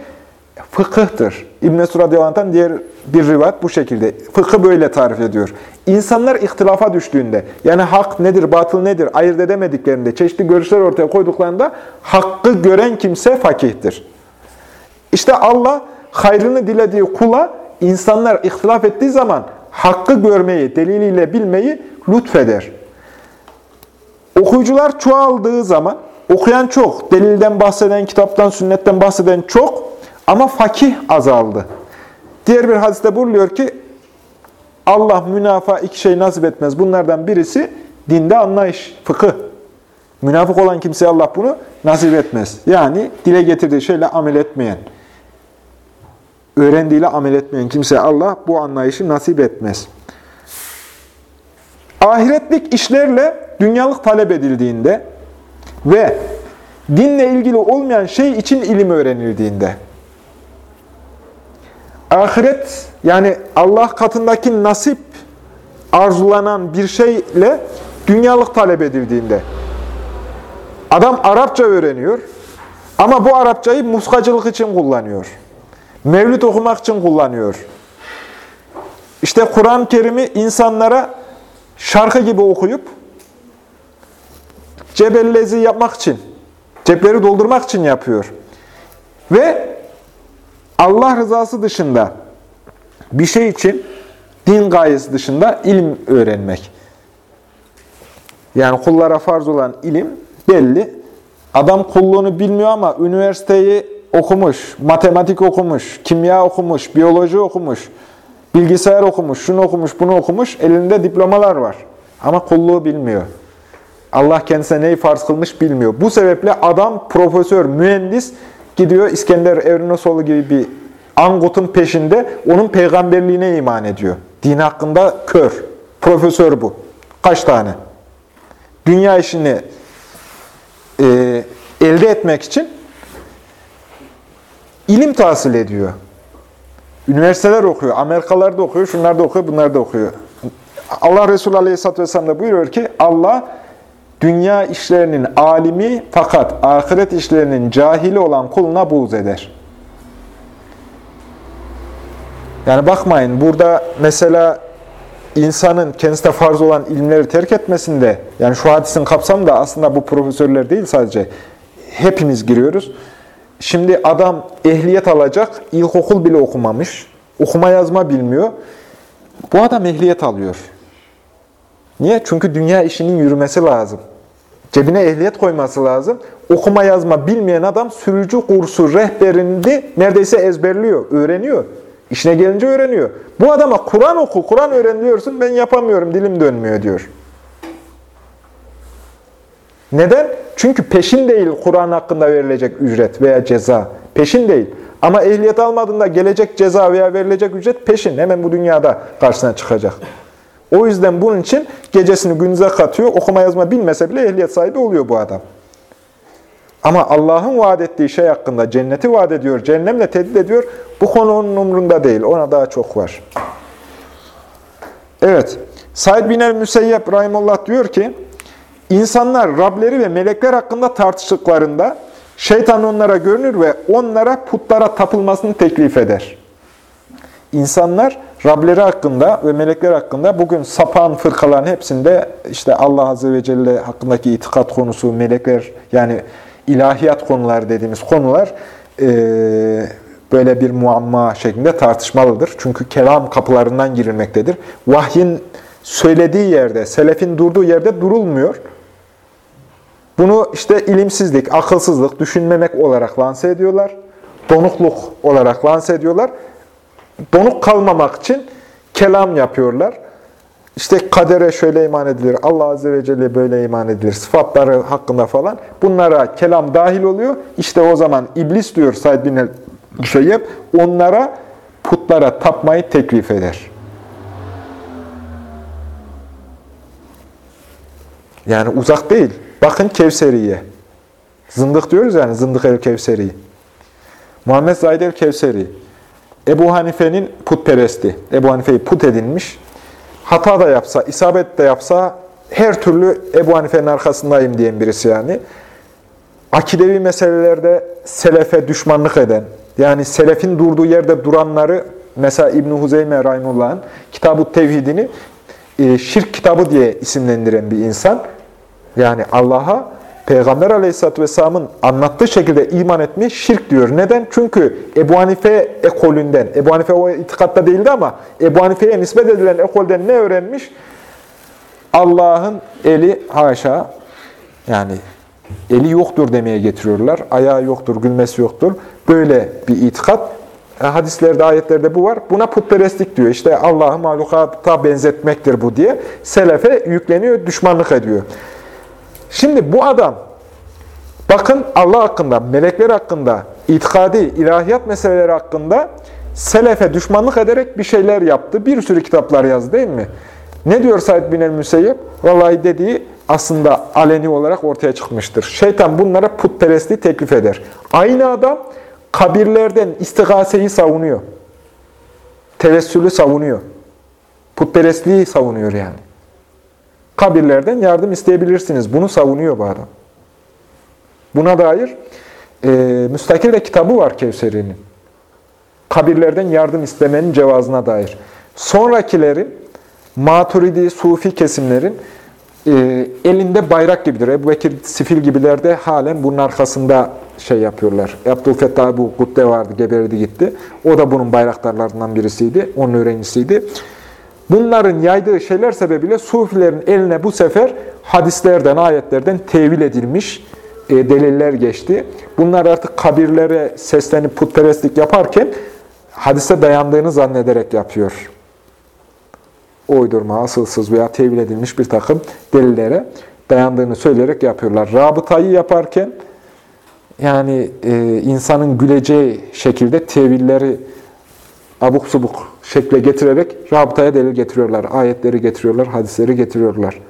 fıkıhtır. İbn-i radıyallahu diğer bir rivayet bu şekilde. Fıkhı böyle tarif ediyor. İnsanlar ihtilafa düştüğünde, yani hak nedir, batıl nedir ayırt edemediklerinde, çeşitli görüşler ortaya koyduklarında hakkı gören kimse fakihtir. İşte Allah hayrını dilediği kula insanlar ihtilaf ettiği zaman hakkı görmeyi, deliliyle bilmeyi lütfeder. Okuyucular çoğaldığı zaman, okuyan çok, delilden bahseden, kitaptan, sünnetten bahseden çok ama fakih azaldı. Diğer bir hadiste buyuruyor ki, Allah münafa iki şey nasip etmez. Bunlardan birisi dinde anlayış, fıkıh. Münafık olan kimseye Allah bunu nasip etmez. Yani dile getirdiği şeyle amel etmeyen, öğrendiğiyle amel etmeyen kimseye Allah bu anlayışı nasip etmez. Ahiretlik işlerle dünyalık talep edildiğinde ve dinle ilgili olmayan şey için ilim öğrenildiğinde, ahiret yani Allah katındaki nasip arzulanan bir şeyle dünyalık talep edildiğinde, adam Arapça öğreniyor ama bu Arapçayı muskacılık için kullanıyor. Mevlüt okumak için kullanıyor. İşte Kur'an-ı Kerim'i insanlara şarkı gibi okuyup cebellezi yapmak için, cepleri doldurmak için yapıyor. Ve Allah rızası dışında bir şey için din gayesi dışında ilim öğrenmek. Yani kullara farz olan ilim belli. Adam kulluğunu bilmiyor ama üniversiteyi okumuş, matematik okumuş, kimya okumuş, biyoloji okumuş, bilgisayar okumuş, şunu okumuş, bunu okumuş, elinde diplomalar var. Ama kulluğu bilmiyor. Allah kendisine neyi farz kılmış bilmiyor. Bu sebeple adam profesör, mühendis gidiyor İskender Evrinosoğlu gibi bir angutun peşinde onun peygamberliğine iman ediyor. Din hakkında kör. Profesör bu. Kaç tane? Dünya işini e, elde etmek için ilim tahsil ediyor. Üniversiteler okuyor, Amerikalarda okuyor, şunlar da okuyor, bunlar da okuyor. Allah Resulü Aleyhisselatü Vesselam da buyuruyor ki Allah dünya işlerinin alimi fakat ahiret işlerinin cahili olan kuluna buğz eder. Yani bakmayın burada mesela insanın kendisine farz olan ilimleri terk etmesinde, yani şu hadisin kapsamı da aslında bu profesörler değil sadece, hepimiz giriyoruz. Şimdi adam ehliyet alacak, ilkokul bile okumamış, okuma yazma bilmiyor. Bu adam ehliyet alıyor. Niye? Çünkü dünya işinin yürümesi lazım. Cebine ehliyet koyması lazım. Okuma yazma bilmeyen adam sürücü kursu rehberini neredeyse ezberliyor, öğreniyor. İşine gelince öğreniyor. Bu adama Kur'an oku, Kur'an öğreniyorsun, ben yapamıyorum, dilim dönmüyor diyor. Neden? Çünkü peşin değil Kur'an hakkında verilecek ücret veya ceza. Peşin değil. Ama ehliyet almadığında gelecek ceza veya verilecek ücret peşin. Hemen bu dünyada karşısına çıkacak. O yüzden bunun için gecesini günüze katıyor. Okuma yazma bilmese bile ehliyet sahibi oluyor bu adam. Ama Allah'ın vaat ettiği şey hakkında cenneti vaat ediyor, cehennemle tehdit ediyor. Bu konu onun umrunda değil. Ona daha çok var. Evet. Said bin el-Müseyyep Rahimullah diyor ki, İnsanlar Rableri ve melekler hakkında tartıştıklarında şeytan onlara görünür ve onlara putlara tapılmasını teklif eder. İnsanlar Rableri hakkında ve melekler hakkında bugün sapan fırkaların hepsinde işte Allah Azze ve Celle hakkındaki itikat konusu, melekler yani ilahiyat konuları dediğimiz konular e, böyle bir muamma şeklinde tartışmalıdır. Çünkü kelam kapılarından girilmektedir. Vahyin söylediği yerde, selefin durduğu yerde durulmuyor. Bunu işte ilimsizlik, akılsızlık, düşünmemek olarak lanse ediyorlar. Donukluk olarak lanse ediyorlar. Donuk kalmamak için kelam yapıyorlar. İşte kadere şöyle iman edilir, Allah Azze ve Celle böyle iman edilir, sıfatları hakkında falan. Bunlara kelam dahil oluyor. İşte o zaman iblis diyor Said bin el onlara putlara tapmayı teklif eder. Yani uzak değil. Bakın Kevseri'ye. Zındık diyoruz yani, Zındık el-Kevseri. Muhammed Zahid el-Kevseri. Ebu Hanife'nin putperesti. Ebu Hanife'yi put edinmiş. hata da yapsa, isabet de yapsa her türlü Ebu Hanife'nin arkasındayım diyen birisi yani. Akidevi meselelerde selefe düşmanlık eden, yani selefin durduğu yerde duranları, mesela İbn-i Huzeyme Rahimullah'ın Kitab-ı Tevhidini e, şirk kitabı diye isimlendiren bir insan. Yani Allah'a Peygamber Aleyhisselatü Vesselam'ın anlattığı şekilde iman etmiş şirk diyor. Neden? Çünkü Ebu Hanife ekolünden, Ebu Hanife o itikatta değildi ama Ebu Hanife'ye nispet edilen ekolden ne öğrenmiş? Allah'ın eli haşa, yani eli yoktur demeye getiriyorlar. Ayağı yoktur, gülmesi yoktur. Böyle bir itikat. E, hadislerde, ayetlerde bu var. Buna putperestlik diyor. İşte Allah'ı mahlukata benzetmektir bu diye. Selefe yükleniyor, düşmanlık ediyor. Şimdi bu adam, bakın Allah hakkında, melekler hakkında, itikadi, ilahiyat meseleleri hakkında selefe düşmanlık ederek bir şeyler yaptı. Bir sürü kitaplar yazdı değil mi? Ne diyor Said bin el-Müseyyep? Vallahi dediği aslında aleni olarak ortaya çıkmıştır. Şeytan bunlara putperestliği teklif eder. Aynı adam kabirlerden istigaseyi savunuyor. Tevessülü savunuyor. Putperestliği savunuyor yani. Kabirlerden yardım isteyebilirsiniz. Bunu savunuyor bu adam. Buna dair e, müstakil de kitabı var Kevseri'nin. Kabirlerden yardım istemenin cevazına dair. Sonrakilerin, Maturidi, Sufi kesimlerin e, elinde bayrak gibidir. Ebu Bekir Sifil gibiler de halen bunun arkasında şey yapıyorlar. Abdülfettah bu Kudde vardı, geberdi gitti. O da bunun bayraktarlarından birisiydi, onun öğrencisiydi. Bunların yaydığı şeyler sebebiyle Sufilerin eline bu sefer hadislerden, ayetlerden tevil edilmiş e, deliller geçti. Bunlar artık kabirlere seslenip putperestlik yaparken hadise dayandığını zannederek yapıyor. Uydurma, asılsız veya tevil edilmiş bir takım delillere dayandığını söyleyerek yapıyorlar. Rabıtayı yaparken yani e, insanın güleceği şekilde tevilleri abuk subuk şekle getirerek rabıtaya delil getiriyorlar. Ayetleri getiriyorlar, hadisleri getiriyorlar.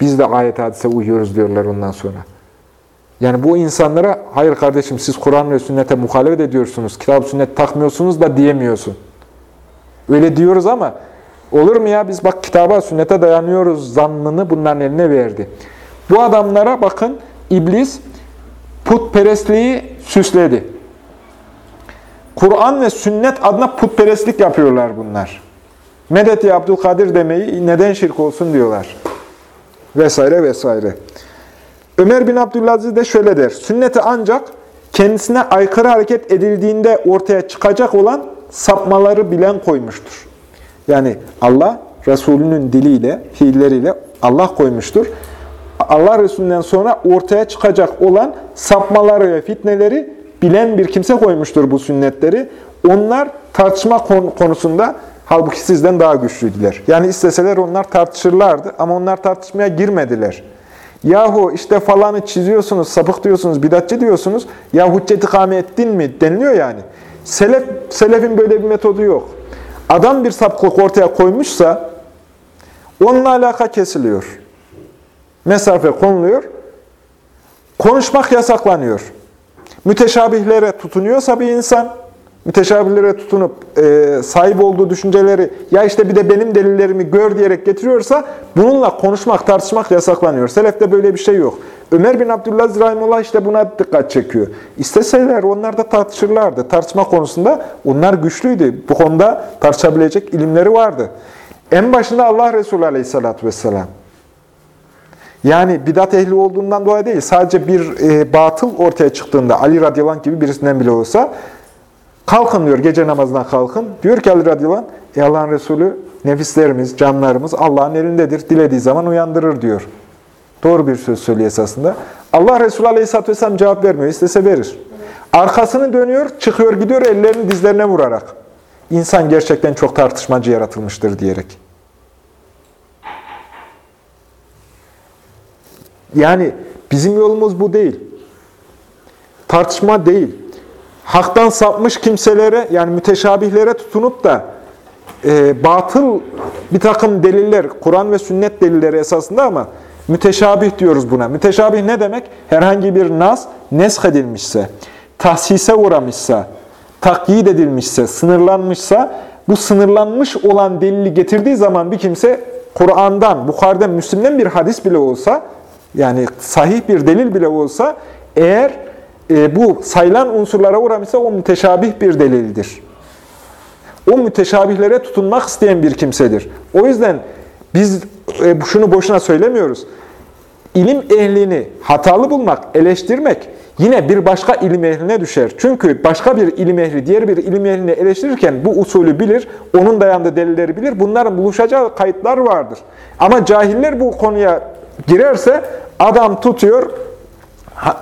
Biz de ayet hadise uyuyoruz diyorlar ondan sonra. Yani bu insanlara hayır kardeşim siz Kur'an ve sünnete muhalefet ediyorsunuz, kitap sünnet takmıyorsunuz da diyemiyorsun. Öyle diyoruz ama olur mu ya biz bak kitaba sünnete dayanıyoruz zannını bunların eline verdi. Bu adamlara bakın iblis putperestliği süsledi. Kur'an ve sünnet adına putperestlik yapıyorlar bunlar. Medet-i Abdülkadir demeyi neden şirk olsun diyorlar. Vesaire vesaire. Ömer bin Abdülaziz de şöyle der. Sünneti ancak kendisine aykırı hareket edildiğinde ortaya çıkacak olan sapmaları bilen koymuştur. Yani Allah Resulünün diliyle, fiilleriyle Allah koymuştur. Allah Resulünden sonra ortaya çıkacak olan sapmaları ve fitneleri bilen bir kimse koymuştur bu sünnetleri. Onlar tartışma konusunda halbuki sizden daha güçlüydüler. Yani isteseler onlar tartışırlardı ama onlar tartışmaya girmediler. Yahu işte falanı çiziyorsunuz, sapık diyorsunuz, bidatçı diyorsunuz. Ya hüccet ikame ettin mi deniliyor yani. Selef, selefin böyle bir metodu yok. Adam bir sapıklık ortaya koymuşsa onunla alaka kesiliyor. Mesafe konuluyor. Konuşmak yasaklanıyor müteşabihlere tutunuyorsa bir insan, müteşabihlere tutunup e, sahip olduğu düşünceleri ya işte bir de benim delillerimi gör diyerek getiriyorsa bununla konuşmak, tartışmak yasaklanıyor. Selefte böyle bir şey yok. Ömer bin Abdullah Rahimullah işte buna dikkat çekiyor. İsteseler onlar da tartışırlardı. Tartışma konusunda onlar güçlüydü. Bu konuda tartışabilecek ilimleri vardı. En başında Allah Resulü Aleyhisselatü Vesselam. Yani bidat ehli olduğundan dolayı değil, sadece bir e, batıl ortaya çıktığında Ali radıyallahu gibi birisinden bile olsa kalkın diyor, gece namazına kalkın. Diyor ki Ali radıyallahu anh, Allah'ın Resulü nefislerimiz, canlarımız Allah'ın elindedir. Dilediği zaman uyandırır diyor. Doğru bir söz söylüyor esasında. Allah Resulü aleyhisselatü vesselam cevap vermiyor, istese verir. Arkasını dönüyor, çıkıyor gidiyor ellerini dizlerine vurarak. İnsan gerçekten çok tartışmacı yaratılmıştır diyerek. Yani bizim yolumuz bu değil. Tartışma değil. Haktan sapmış kimselere yani müteşabihlere tutunup da e, batıl bir takım deliller, Kur'an ve sünnet delilleri esasında ama müteşabih diyoruz buna. Müteşabih ne demek? Herhangi bir nas nesk edilmişse, tahsise uğramışsa, takyit edilmişse, sınırlanmışsa, bu sınırlanmış olan delili getirdiği zaman bir kimse Kur'an'dan, Bukhari'den, Müslim'den bir hadis bile olsa, yani sahih bir delil bile olsa, eğer e, bu sayılan unsurlara uğramışsa o müteşabih bir delildir. O müteşabihlere tutunmak isteyen bir kimsedir. O yüzden biz e, şunu boşuna söylemiyoruz. İlim ehlini hatalı bulmak, eleştirmek yine bir başka ilim ehline düşer. Çünkü başka bir ilim ehli diğer bir ilim ehlini eleştirirken bu usulü bilir, onun dayandığı delilleri bilir. Bunların buluşacağı kayıtlar vardır. Ama cahiller bu konuya girerse adam tutuyor,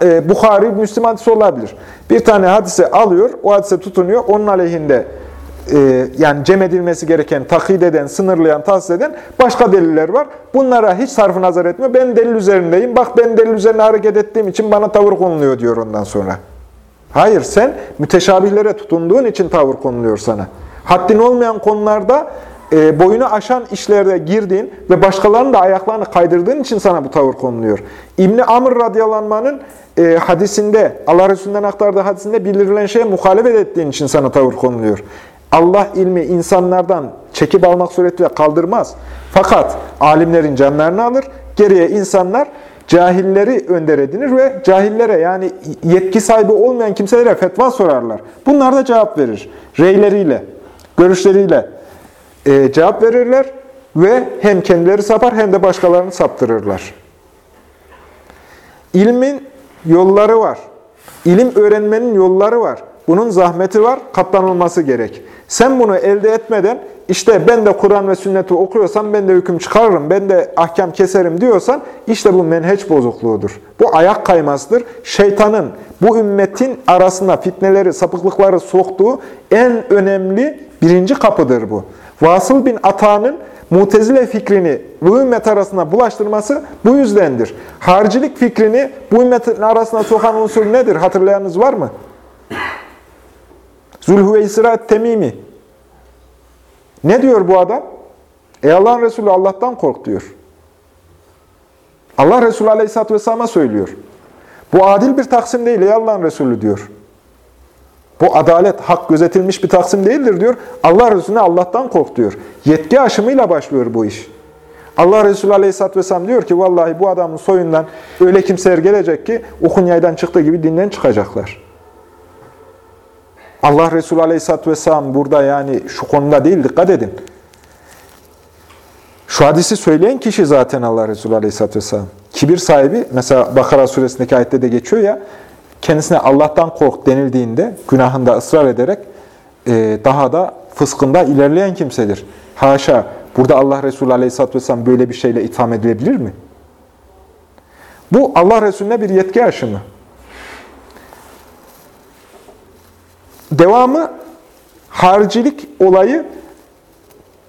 e, Bukhari, Müslüman hadisi olabilir. Bir tane hadise alıyor, o hadise tutunuyor, onun aleyhinde e, yani cem edilmesi gereken, takid eden, sınırlayan, tahsis eden başka deliller var. Bunlara hiç sarfı nazar etmiyor. Ben delil üzerindeyim. Bak ben delil üzerine hareket ettiğim için bana tavır konuluyor diyor ondan sonra. Hayır sen müteşabihlere tutunduğun için tavır konuluyor sana. Haddin olmayan konularda e, boyunu aşan işlerde girdiğin ve başkalarının da ayaklarını kaydırdığın için sana bu tavır konuluyor. İbni Amr radyalanmanın e, hadisinde, Allah Resulü'nden aktardığı hadisinde bildirilen şeye muhalefet ettiğin için sana tavır konuluyor. Allah ilmi insanlardan çekip almak suretiyle kaldırmaz. Fakat alimlerin canlarını alır, geriye insanlar cahilleri önder edinir ve cahillere yani yetki sahibi olmayan kimselere fetva sorarlar. Bunlar da cevap verir. Reyleriyle, görüşleriyle e, cevap verirler ve hem kendileri sapar hem de başkalarını saptırırlar. İlmin yolları var. İlim öğrenmenin yolları var. Bunun zahmeti var, katlanılması gerek. Sen bunu elde etmeden, işte ben de Kur'an ve sünneti okuyorsam ben de hüküm çıkarırım, ben de ahkam keserim diyorsan, işte bu menheç bozukluğudur. Bu ayak kaymasıdır. Şeytanın bu ümmetin arasında fitneleri, sapıklıkları soktuğu en önemli birinci kapıdır bu. Vasıl bin Ata'nın mutezile fikrini bu ümmet arasında bulaştırması bu yüzdendir. Haricilik fikrini bu ümmetin arasına sokan unsur nedir? Hatırlayanınız var mı? Zülhüveysira Temimi. Ne diyor bu adam? Ey Allah'ın Resulü Allah'tan kork diyor. Allah Resulü Aleyhisselatü Vesselam'a söylüyor. Bu adil bir taksim değil ey Allah'ın Resulü diyor. Bu adalet, hak gözetilmiş bir taksim değildir diyor. Allah Resulüne Allah'tan kork diyor. Yetki aşımıyla başlıyor bu iş. Allah Resulü Aleyhisselatü Vesselam diyor ki vallahi bu adamın soyundan öyle kimseler gelecek ki okun yaydan çıktığı gibi dinden çıkacaklar. Allah Resulü Aleyhisselatü Vesselam burada yani şu konuda değil, dikkat edin. Şu hadisi söyleyen kişi zaten Allah Resulü Aleyhisselatü Vesselam. Kibir sahibi, mesela Bakara suresindeki ayette de geçiyor ya, kendisine Allah'tan kork denildiğinde günahında ısrar ederek e, daha da fıskında ilerleyen kimsedir. Haşa, burada Allah Resulü Aleyhisselatü Vesselam böyle bir şeyle itham edilebilir mi? Bu Allah Resulüne bir yetki aşımı. Devamı haricilik olayı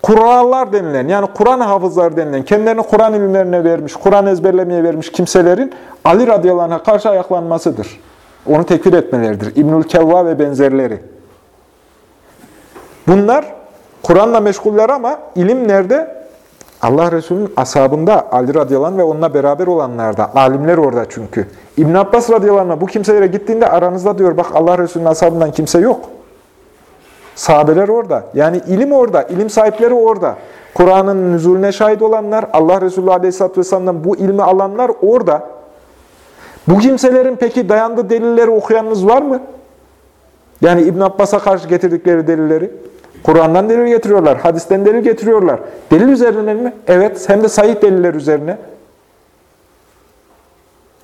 Kur'anlar denilen, yani Kur'an hafızlar denilen, kendilerini Kur'an ilimlerine vermiş, Kur'an ezberlemeye vermiş kimselerin Ali radıyallahu anh'a karşı ayaklanmasıdır. Onu tekfir etmeleridir. İbnül Kevva ve benzerleri. Bunlar Kur'an'la meşguller ama ilim nerede? Allah Resulü'nün ashabında Ali radıyallahu ve onunla beraber olanlarda. Alimler orada çünkü. İbn Abbas radıyallahu bu kimselere gittiğinde aranızda diyor bak Allah Resulü'nün ashabından kimse yok. Sahabeler orada. Yani ilim orada. ilim sahipleri orada. Kur'an'ın nüzulüne şahit olanlar, Allah Resulü Aleyhisselatü Vesselam'dan bu ilmi alanlar orada. Bu kimselerin peki dayandığı delilleri okuyanınız var mı? Yani İbn Abbas'a karşı getirdikleri delilleri. Kur'an'dan delil getiriyorlar, hadisten delil getiriyorlar. Delil üzerine mi? Evet, hem de sahih deliller üzerine.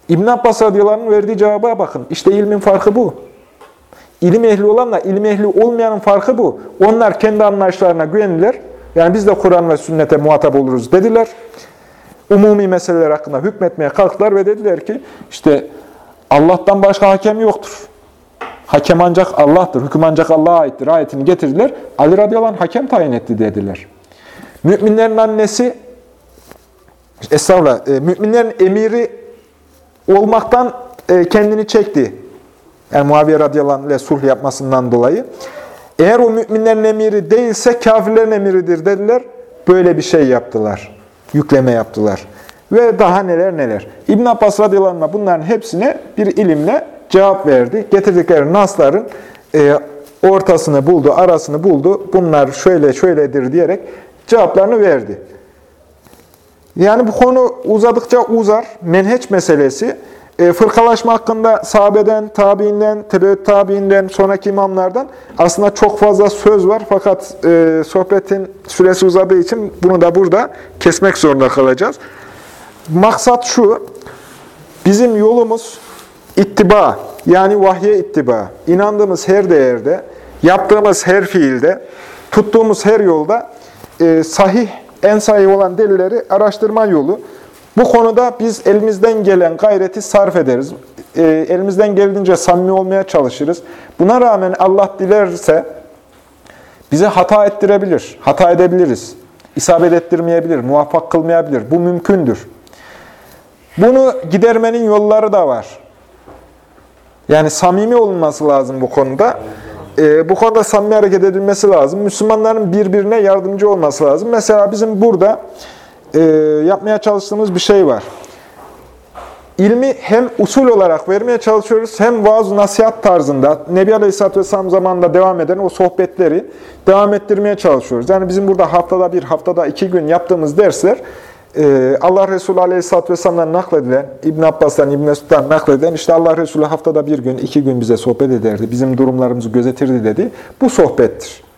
İbn Abbas radıyallahu verdiği cevaba bakın. İşte ilmin farkı bu. İlim ehli olanla ilim ehli olmayanın farkı bu. Onlar kendi anlayışlarına güvendiler. Yani biz de Kur'an ve sünnete muhatap oluruz dediler. Umumi meseleler hakkında hükmetmeye kalktılar ve dediler ki işte Allah'tan başka hakem yoktur. Hakem ancak Allah'tır, hüküm ancak Allah'a aittir ayetini getirdiler. Ali radıyallahu anh hakem tayin etti dediler. Müminlerin annesi, estağfurullah, e, müminlerin emiri olmaktan e, kendini çekti. Yani Muaviye radıyallahu anh ile sulh yapmasından dolayı. Eğer o müminlerin emiri değilse kafirlerin emiridir dediler. Böyle bir şey yaptılar. Yükleme yaptılar. Ve daha neler neler. İbn Abbas radıyallahu bunların hepsine bir ilimle cevap verdi. Getirdikleri nasların e, ortasını buldu, arasını buldu. Bunlar şöyle şöyledir diyerek cevaplarını verdi. Yani bu konu uzadıkça uzar. Menheç meselesi. E, fırkalaşma hakkında sahabeden, tabiinden, tebeüt tabiinden, sonraki imamlardan aslında çok fazla söz var. Fakat e, sohbetin süresi uzadığı için bunu da burada kesmek zorunda kalacağız. Maksat şu, bizim yolumuz ittiba, yani vahye ittiba. İnandığımız her değerde, yaptığımız her fiilde, tuttuğumuz her yolda e, sahih, en sahih olan delilleri araştırma yolu. Bu konuda biz elimizden gelen gayreti sarf ederiz. E, elimizden geldiğince samimi olmaya çalışırız. Buna rağmen Allah dilerse bize hata ettirebilir, hata edebiliriz. İsabet ettirmeyebilir, muvaffak kılmayabilir. Bu mümkündür. Bunu gidermenin yolları da var. Yani samimi olunması lazım bu konuda. Ee, bu konuda samimi hareket edilmesi lazım. Müslümanların birbirine yardımcı olması lazım. Mesela bizim burada e, yapmaya çalıştığımız bir şey var. İlmi hem usul olarak vermeye çalışıyoruz, hem vaaz nasihat tarzında Nebi Aleyhisselatü Vesselam zamanında devam eden o sohbetleri devam ettirmeye çalışıyoruz. Yani bizim burada haftada bir, haftada iki gün yaptığımız dersler e, Allah Resulü Aleyhisselatü Vesselam'dan nakledilen, İbn Abbas'tan, İbn Mesud'dan nakledilen, işte Allah Resulü haftada bir gün, iki gün bize sohbet ederdi, bizim durumlarımızı gözetirdi dedi. Bu sohbettir.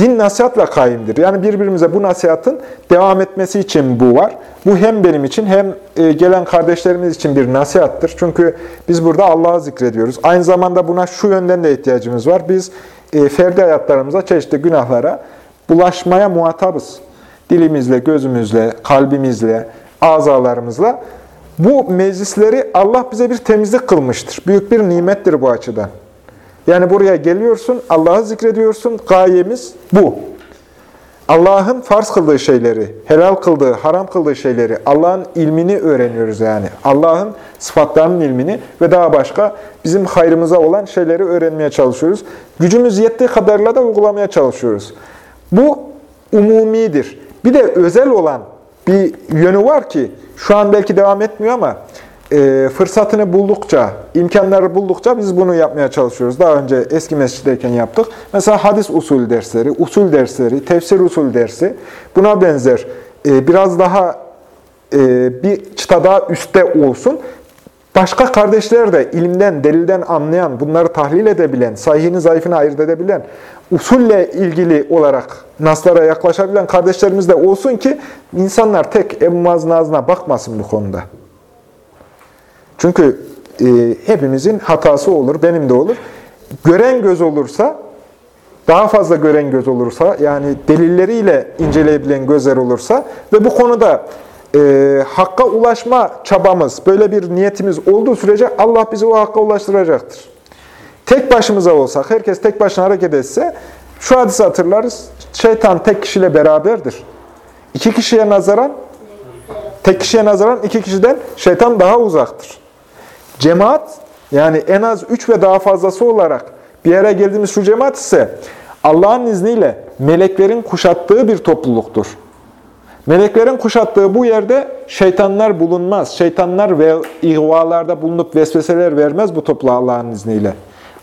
Din nasihatla kaimdir. Yani birbirimize bu nasihatın devam etmesi için bu var. Bu hem benim için hem e, gelen kardeşlerimiz için bir nasihattır. Çünkü biz burada Allah'ı zikrediyoruz. Aynı zamanda buna şu yönden de ihtiyacımız var. Biz e, ferdi hayatlarımıza, çeşitli günahlara bulaşmaya muhatabız. Dilimizle, gözümüzle, kalbimizle, azalarımızla. Bu meclisleri Allah bize bir temizlik kılmıştır. Büyük bir nimettir bu açıdan. Yani buraya geliyorsun, Allah'ı zikrediyorsun, gayemiz bu. Allah'ın farz kıldığı şeyleri, helal kıldığı, haram kıldığı şeyleri, Allah'ın ilmini öğreniyoruz yani. Allah'ın sıfatlarının ilmini ve daha başka bizim hayrımıza olan şeyleri öğrenmeye çalışıyoruz. Gücümüz yettiği kadarıyla da uygulamaya çalışıyoruz. Bu umumidir. Bir de özel olan bir yönü var ki, şu an belki devam etmiyor ama e, fırsatını buldukça, imkanları buldukça biz bunu yapmaya çalışıyoruz. Daha önce eski mescitteyken yaptık. Mesela hadis usul dersleri, usul dersleri, tefsir usul dersi buna benzer. E, biraz daha e, bir çıta daha üstte olsun. Başka kardeşler de ilimden, delilden anlayan, bunları tahlil edebilen, sahihini, zayıfını ayırt edebilen, usulle ilgili olarak naslara yaklaşabilen kardeşlerimiz de olsun ki insanlar tek Ebu Maznaz'ına bakmasın bu konuda. Çünkü e, hepimizin hatası olur, benim de olur. Gören göz olursa, daha fazla gören göz olursa, yani delilleriyle inceleyebilen gözler olursa ve bu konuda e, hakka ulaşma çabamız, böyle bir niyetimiz olduğu sürece Allah bizi o hakka ulaştıracaktır. Tek başımıza olsak, herkes tek başına hareket etse, şu hadisi hatırlarız, şeytan tek kişiyle beraberdir. İki kişiye nazaran, tek kişiye nazaran iki kişiden şeytan daha uzaktır. Cemaat, yani en az üç ve daha fazlası olarak bir yere geldiğimiz şu cemaat ise Allah'ın izniyle meleklerin kuşattığı bir topluluktur. Meleklerin kuşattığı bu yerde şeytanlar bulunmaz. Şeytanlar ve ihvalarda bulunup vesveseler vermez bu topluluğa Allah'ın izniyle.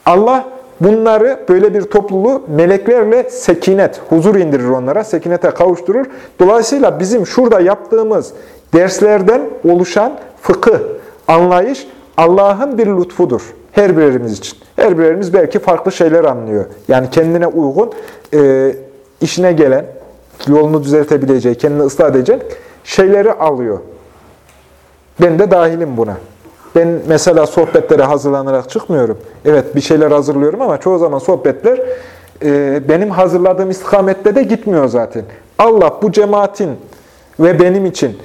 Allah bunları, böyle bir topluluğu meleklerle sekinet, huzur indirir onlara, sekinete kavuşturur. Dolayısıyla bizim şurada yaptığımız derslerden oluşan fıkıh, anlayış Allah'ın bir lütfudur her birimiz için. Her birimiz belki farklı şeyler anlıyor. Yani kendine uygun, e, işine gelen, yolunu düzeltebileceği, kendini ıslah edecek şeyleri alıyor. Ben de dahilim buna. Ben mesela sohbetlere hazırlanarak çıkmıyorum. Evet bir şeyler hazırlıyorum ama çoğu zaman sohbetler e, benim hazırladığım istikamette de gitmiyor zaten. Allah bu cemaatin ve benim için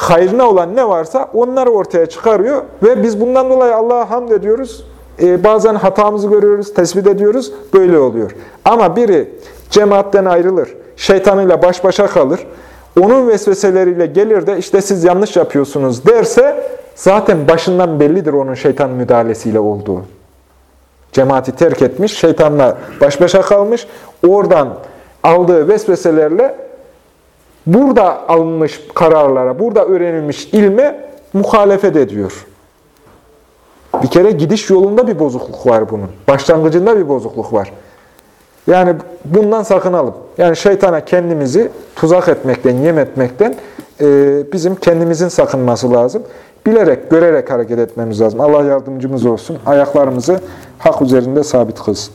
hayrına olan ne varsa onları ortaya çıkarıyor ve biz bundan dolayı Allah'a hamd ediyoruz. Ee, bazen hatamızı görüyoruz, tespit ediyoruz. Böyle oluyor. Ama biri cemaatten ayrılır, şeytanıyla baş başa kalır, onun vesveseleriyle gelir de işte siz yanlış yapıyorsunuz derse zaten başından bellidir onun şeytan müdahalesiyle olduğu. Cemaati terk etmiş, şeytanla baş başa kalmış, oradan aldığı vesveselerle burada alınmış kararlara, burada öğrenilmiş ilme muhalefet ediyor. Bir kere gidiş yolunda bir bozukluk var bunun. Başlangıcında bir bozukluk var. Yani bundan sakınalım. Yani şeytana kendimizi tuzak etmekten, yem etmekten e, bizim kendimizin sakınması lazım. Bilerek, görerek hareket etmemiz lazım. Allah yardımcımız olsun. Ayaklarımızı hak üzerinde sabit kılsın.